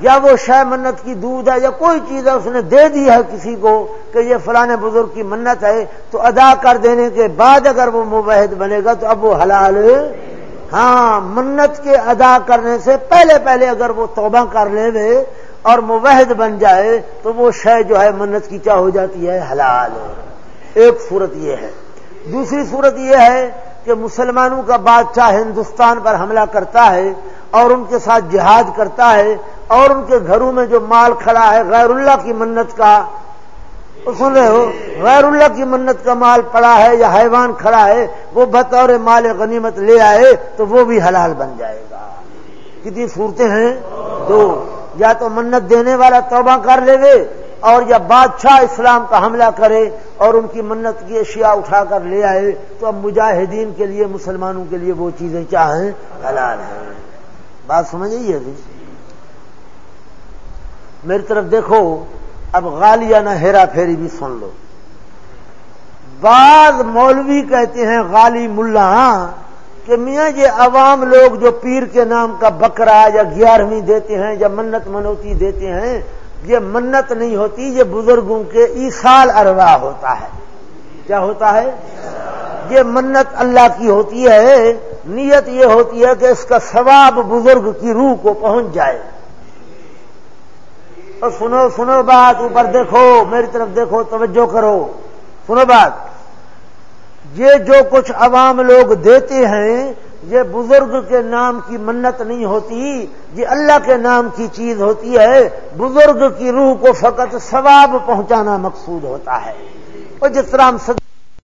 یا وہ شہ منت کی دودھ ہے، یا کوئی چیز ہے، اس نے دے دی ہے کسی کو کہ یہ فلاں بزرگ کی منت ہے، تو ادا کر دینے کے بعد اگر وہ مبحد بنے گا تو اب وہ حلال ہاں منت کے ادا کرنے سے پہلے پہلے اگر وہ توبہ کر لے وے اور مبحد بن جائے تو وہ شہ جو ہے منت کی کیا ہو جاتی ہے، حلال ایک صورت یہ ہے۔ دوسری صورت یہ ہے کہ مسلمانوں کا بادشاہ ہندوستان پر حملہ کرتا ہے اور ان کے ساتھ جہاد کرتا ہے اور ان کے گھروں میں جو مال کھڑا ہے غیر اللہ کی منت کا، سن رہے ہو؟ غیر اللہ کی منت کا مال پڑا ہے یا حیوان کھڑا ہے، وہ بطور مال غنیمت لے آئے تو وہ بھی حلال بن جائے گا۔ کتنی صورتیں ہیں؟ دو۔ یا تو منت دینے والا توبہ کر لے گے اور یا بادشاہ اسلام کا حملہ کرے اور ان کی منت کی اشیاء اٹھا کر لے آئے، تو اب مجاہدین کے لیے، مسلمانوں کے لیے وہ چیزیں چاہیں حلال ہیں۔ بات سمجھ گئی ابھی؟ میری طرف دیکھو، اب غالیہ ہیرا پھیری بھی سن لو۔ بعض مولوی کہتے ہیں، غالی ملا، کہ میاں یہ عوام لوگ جو پیر کے نام کا بکرا یا گیارہویں دیتے ہیں یا منت منوتی دیتے ہیں یہ منت نہیں ہوتی، یہ بزرگوں کے ایسال اروا ہوتا ہے۔ کیا ہوتا ہے؟ یہ منت اللہ کی ہوتی ہے، نیت یہ ہوتی ہے کہ اس کا ثواب بزرگ کی روح کو پہنچ جائے۔ اور سنو سنو بات، اوپر دیکھو، میری طرف دیکھو، توجہ کرو۔ سنو بات۔ یہ جو کچھ عوام لوگ دیتے ہیں یہ بزرگ کے نام کی منت نہیں ہوتی، یہ اللہ کے نام کی چیز ہوتی ہے، بزرگ کی روح کو فقط ثواب پہنچانا مقصود ہوتا ہے۔ اور جس طرح ہم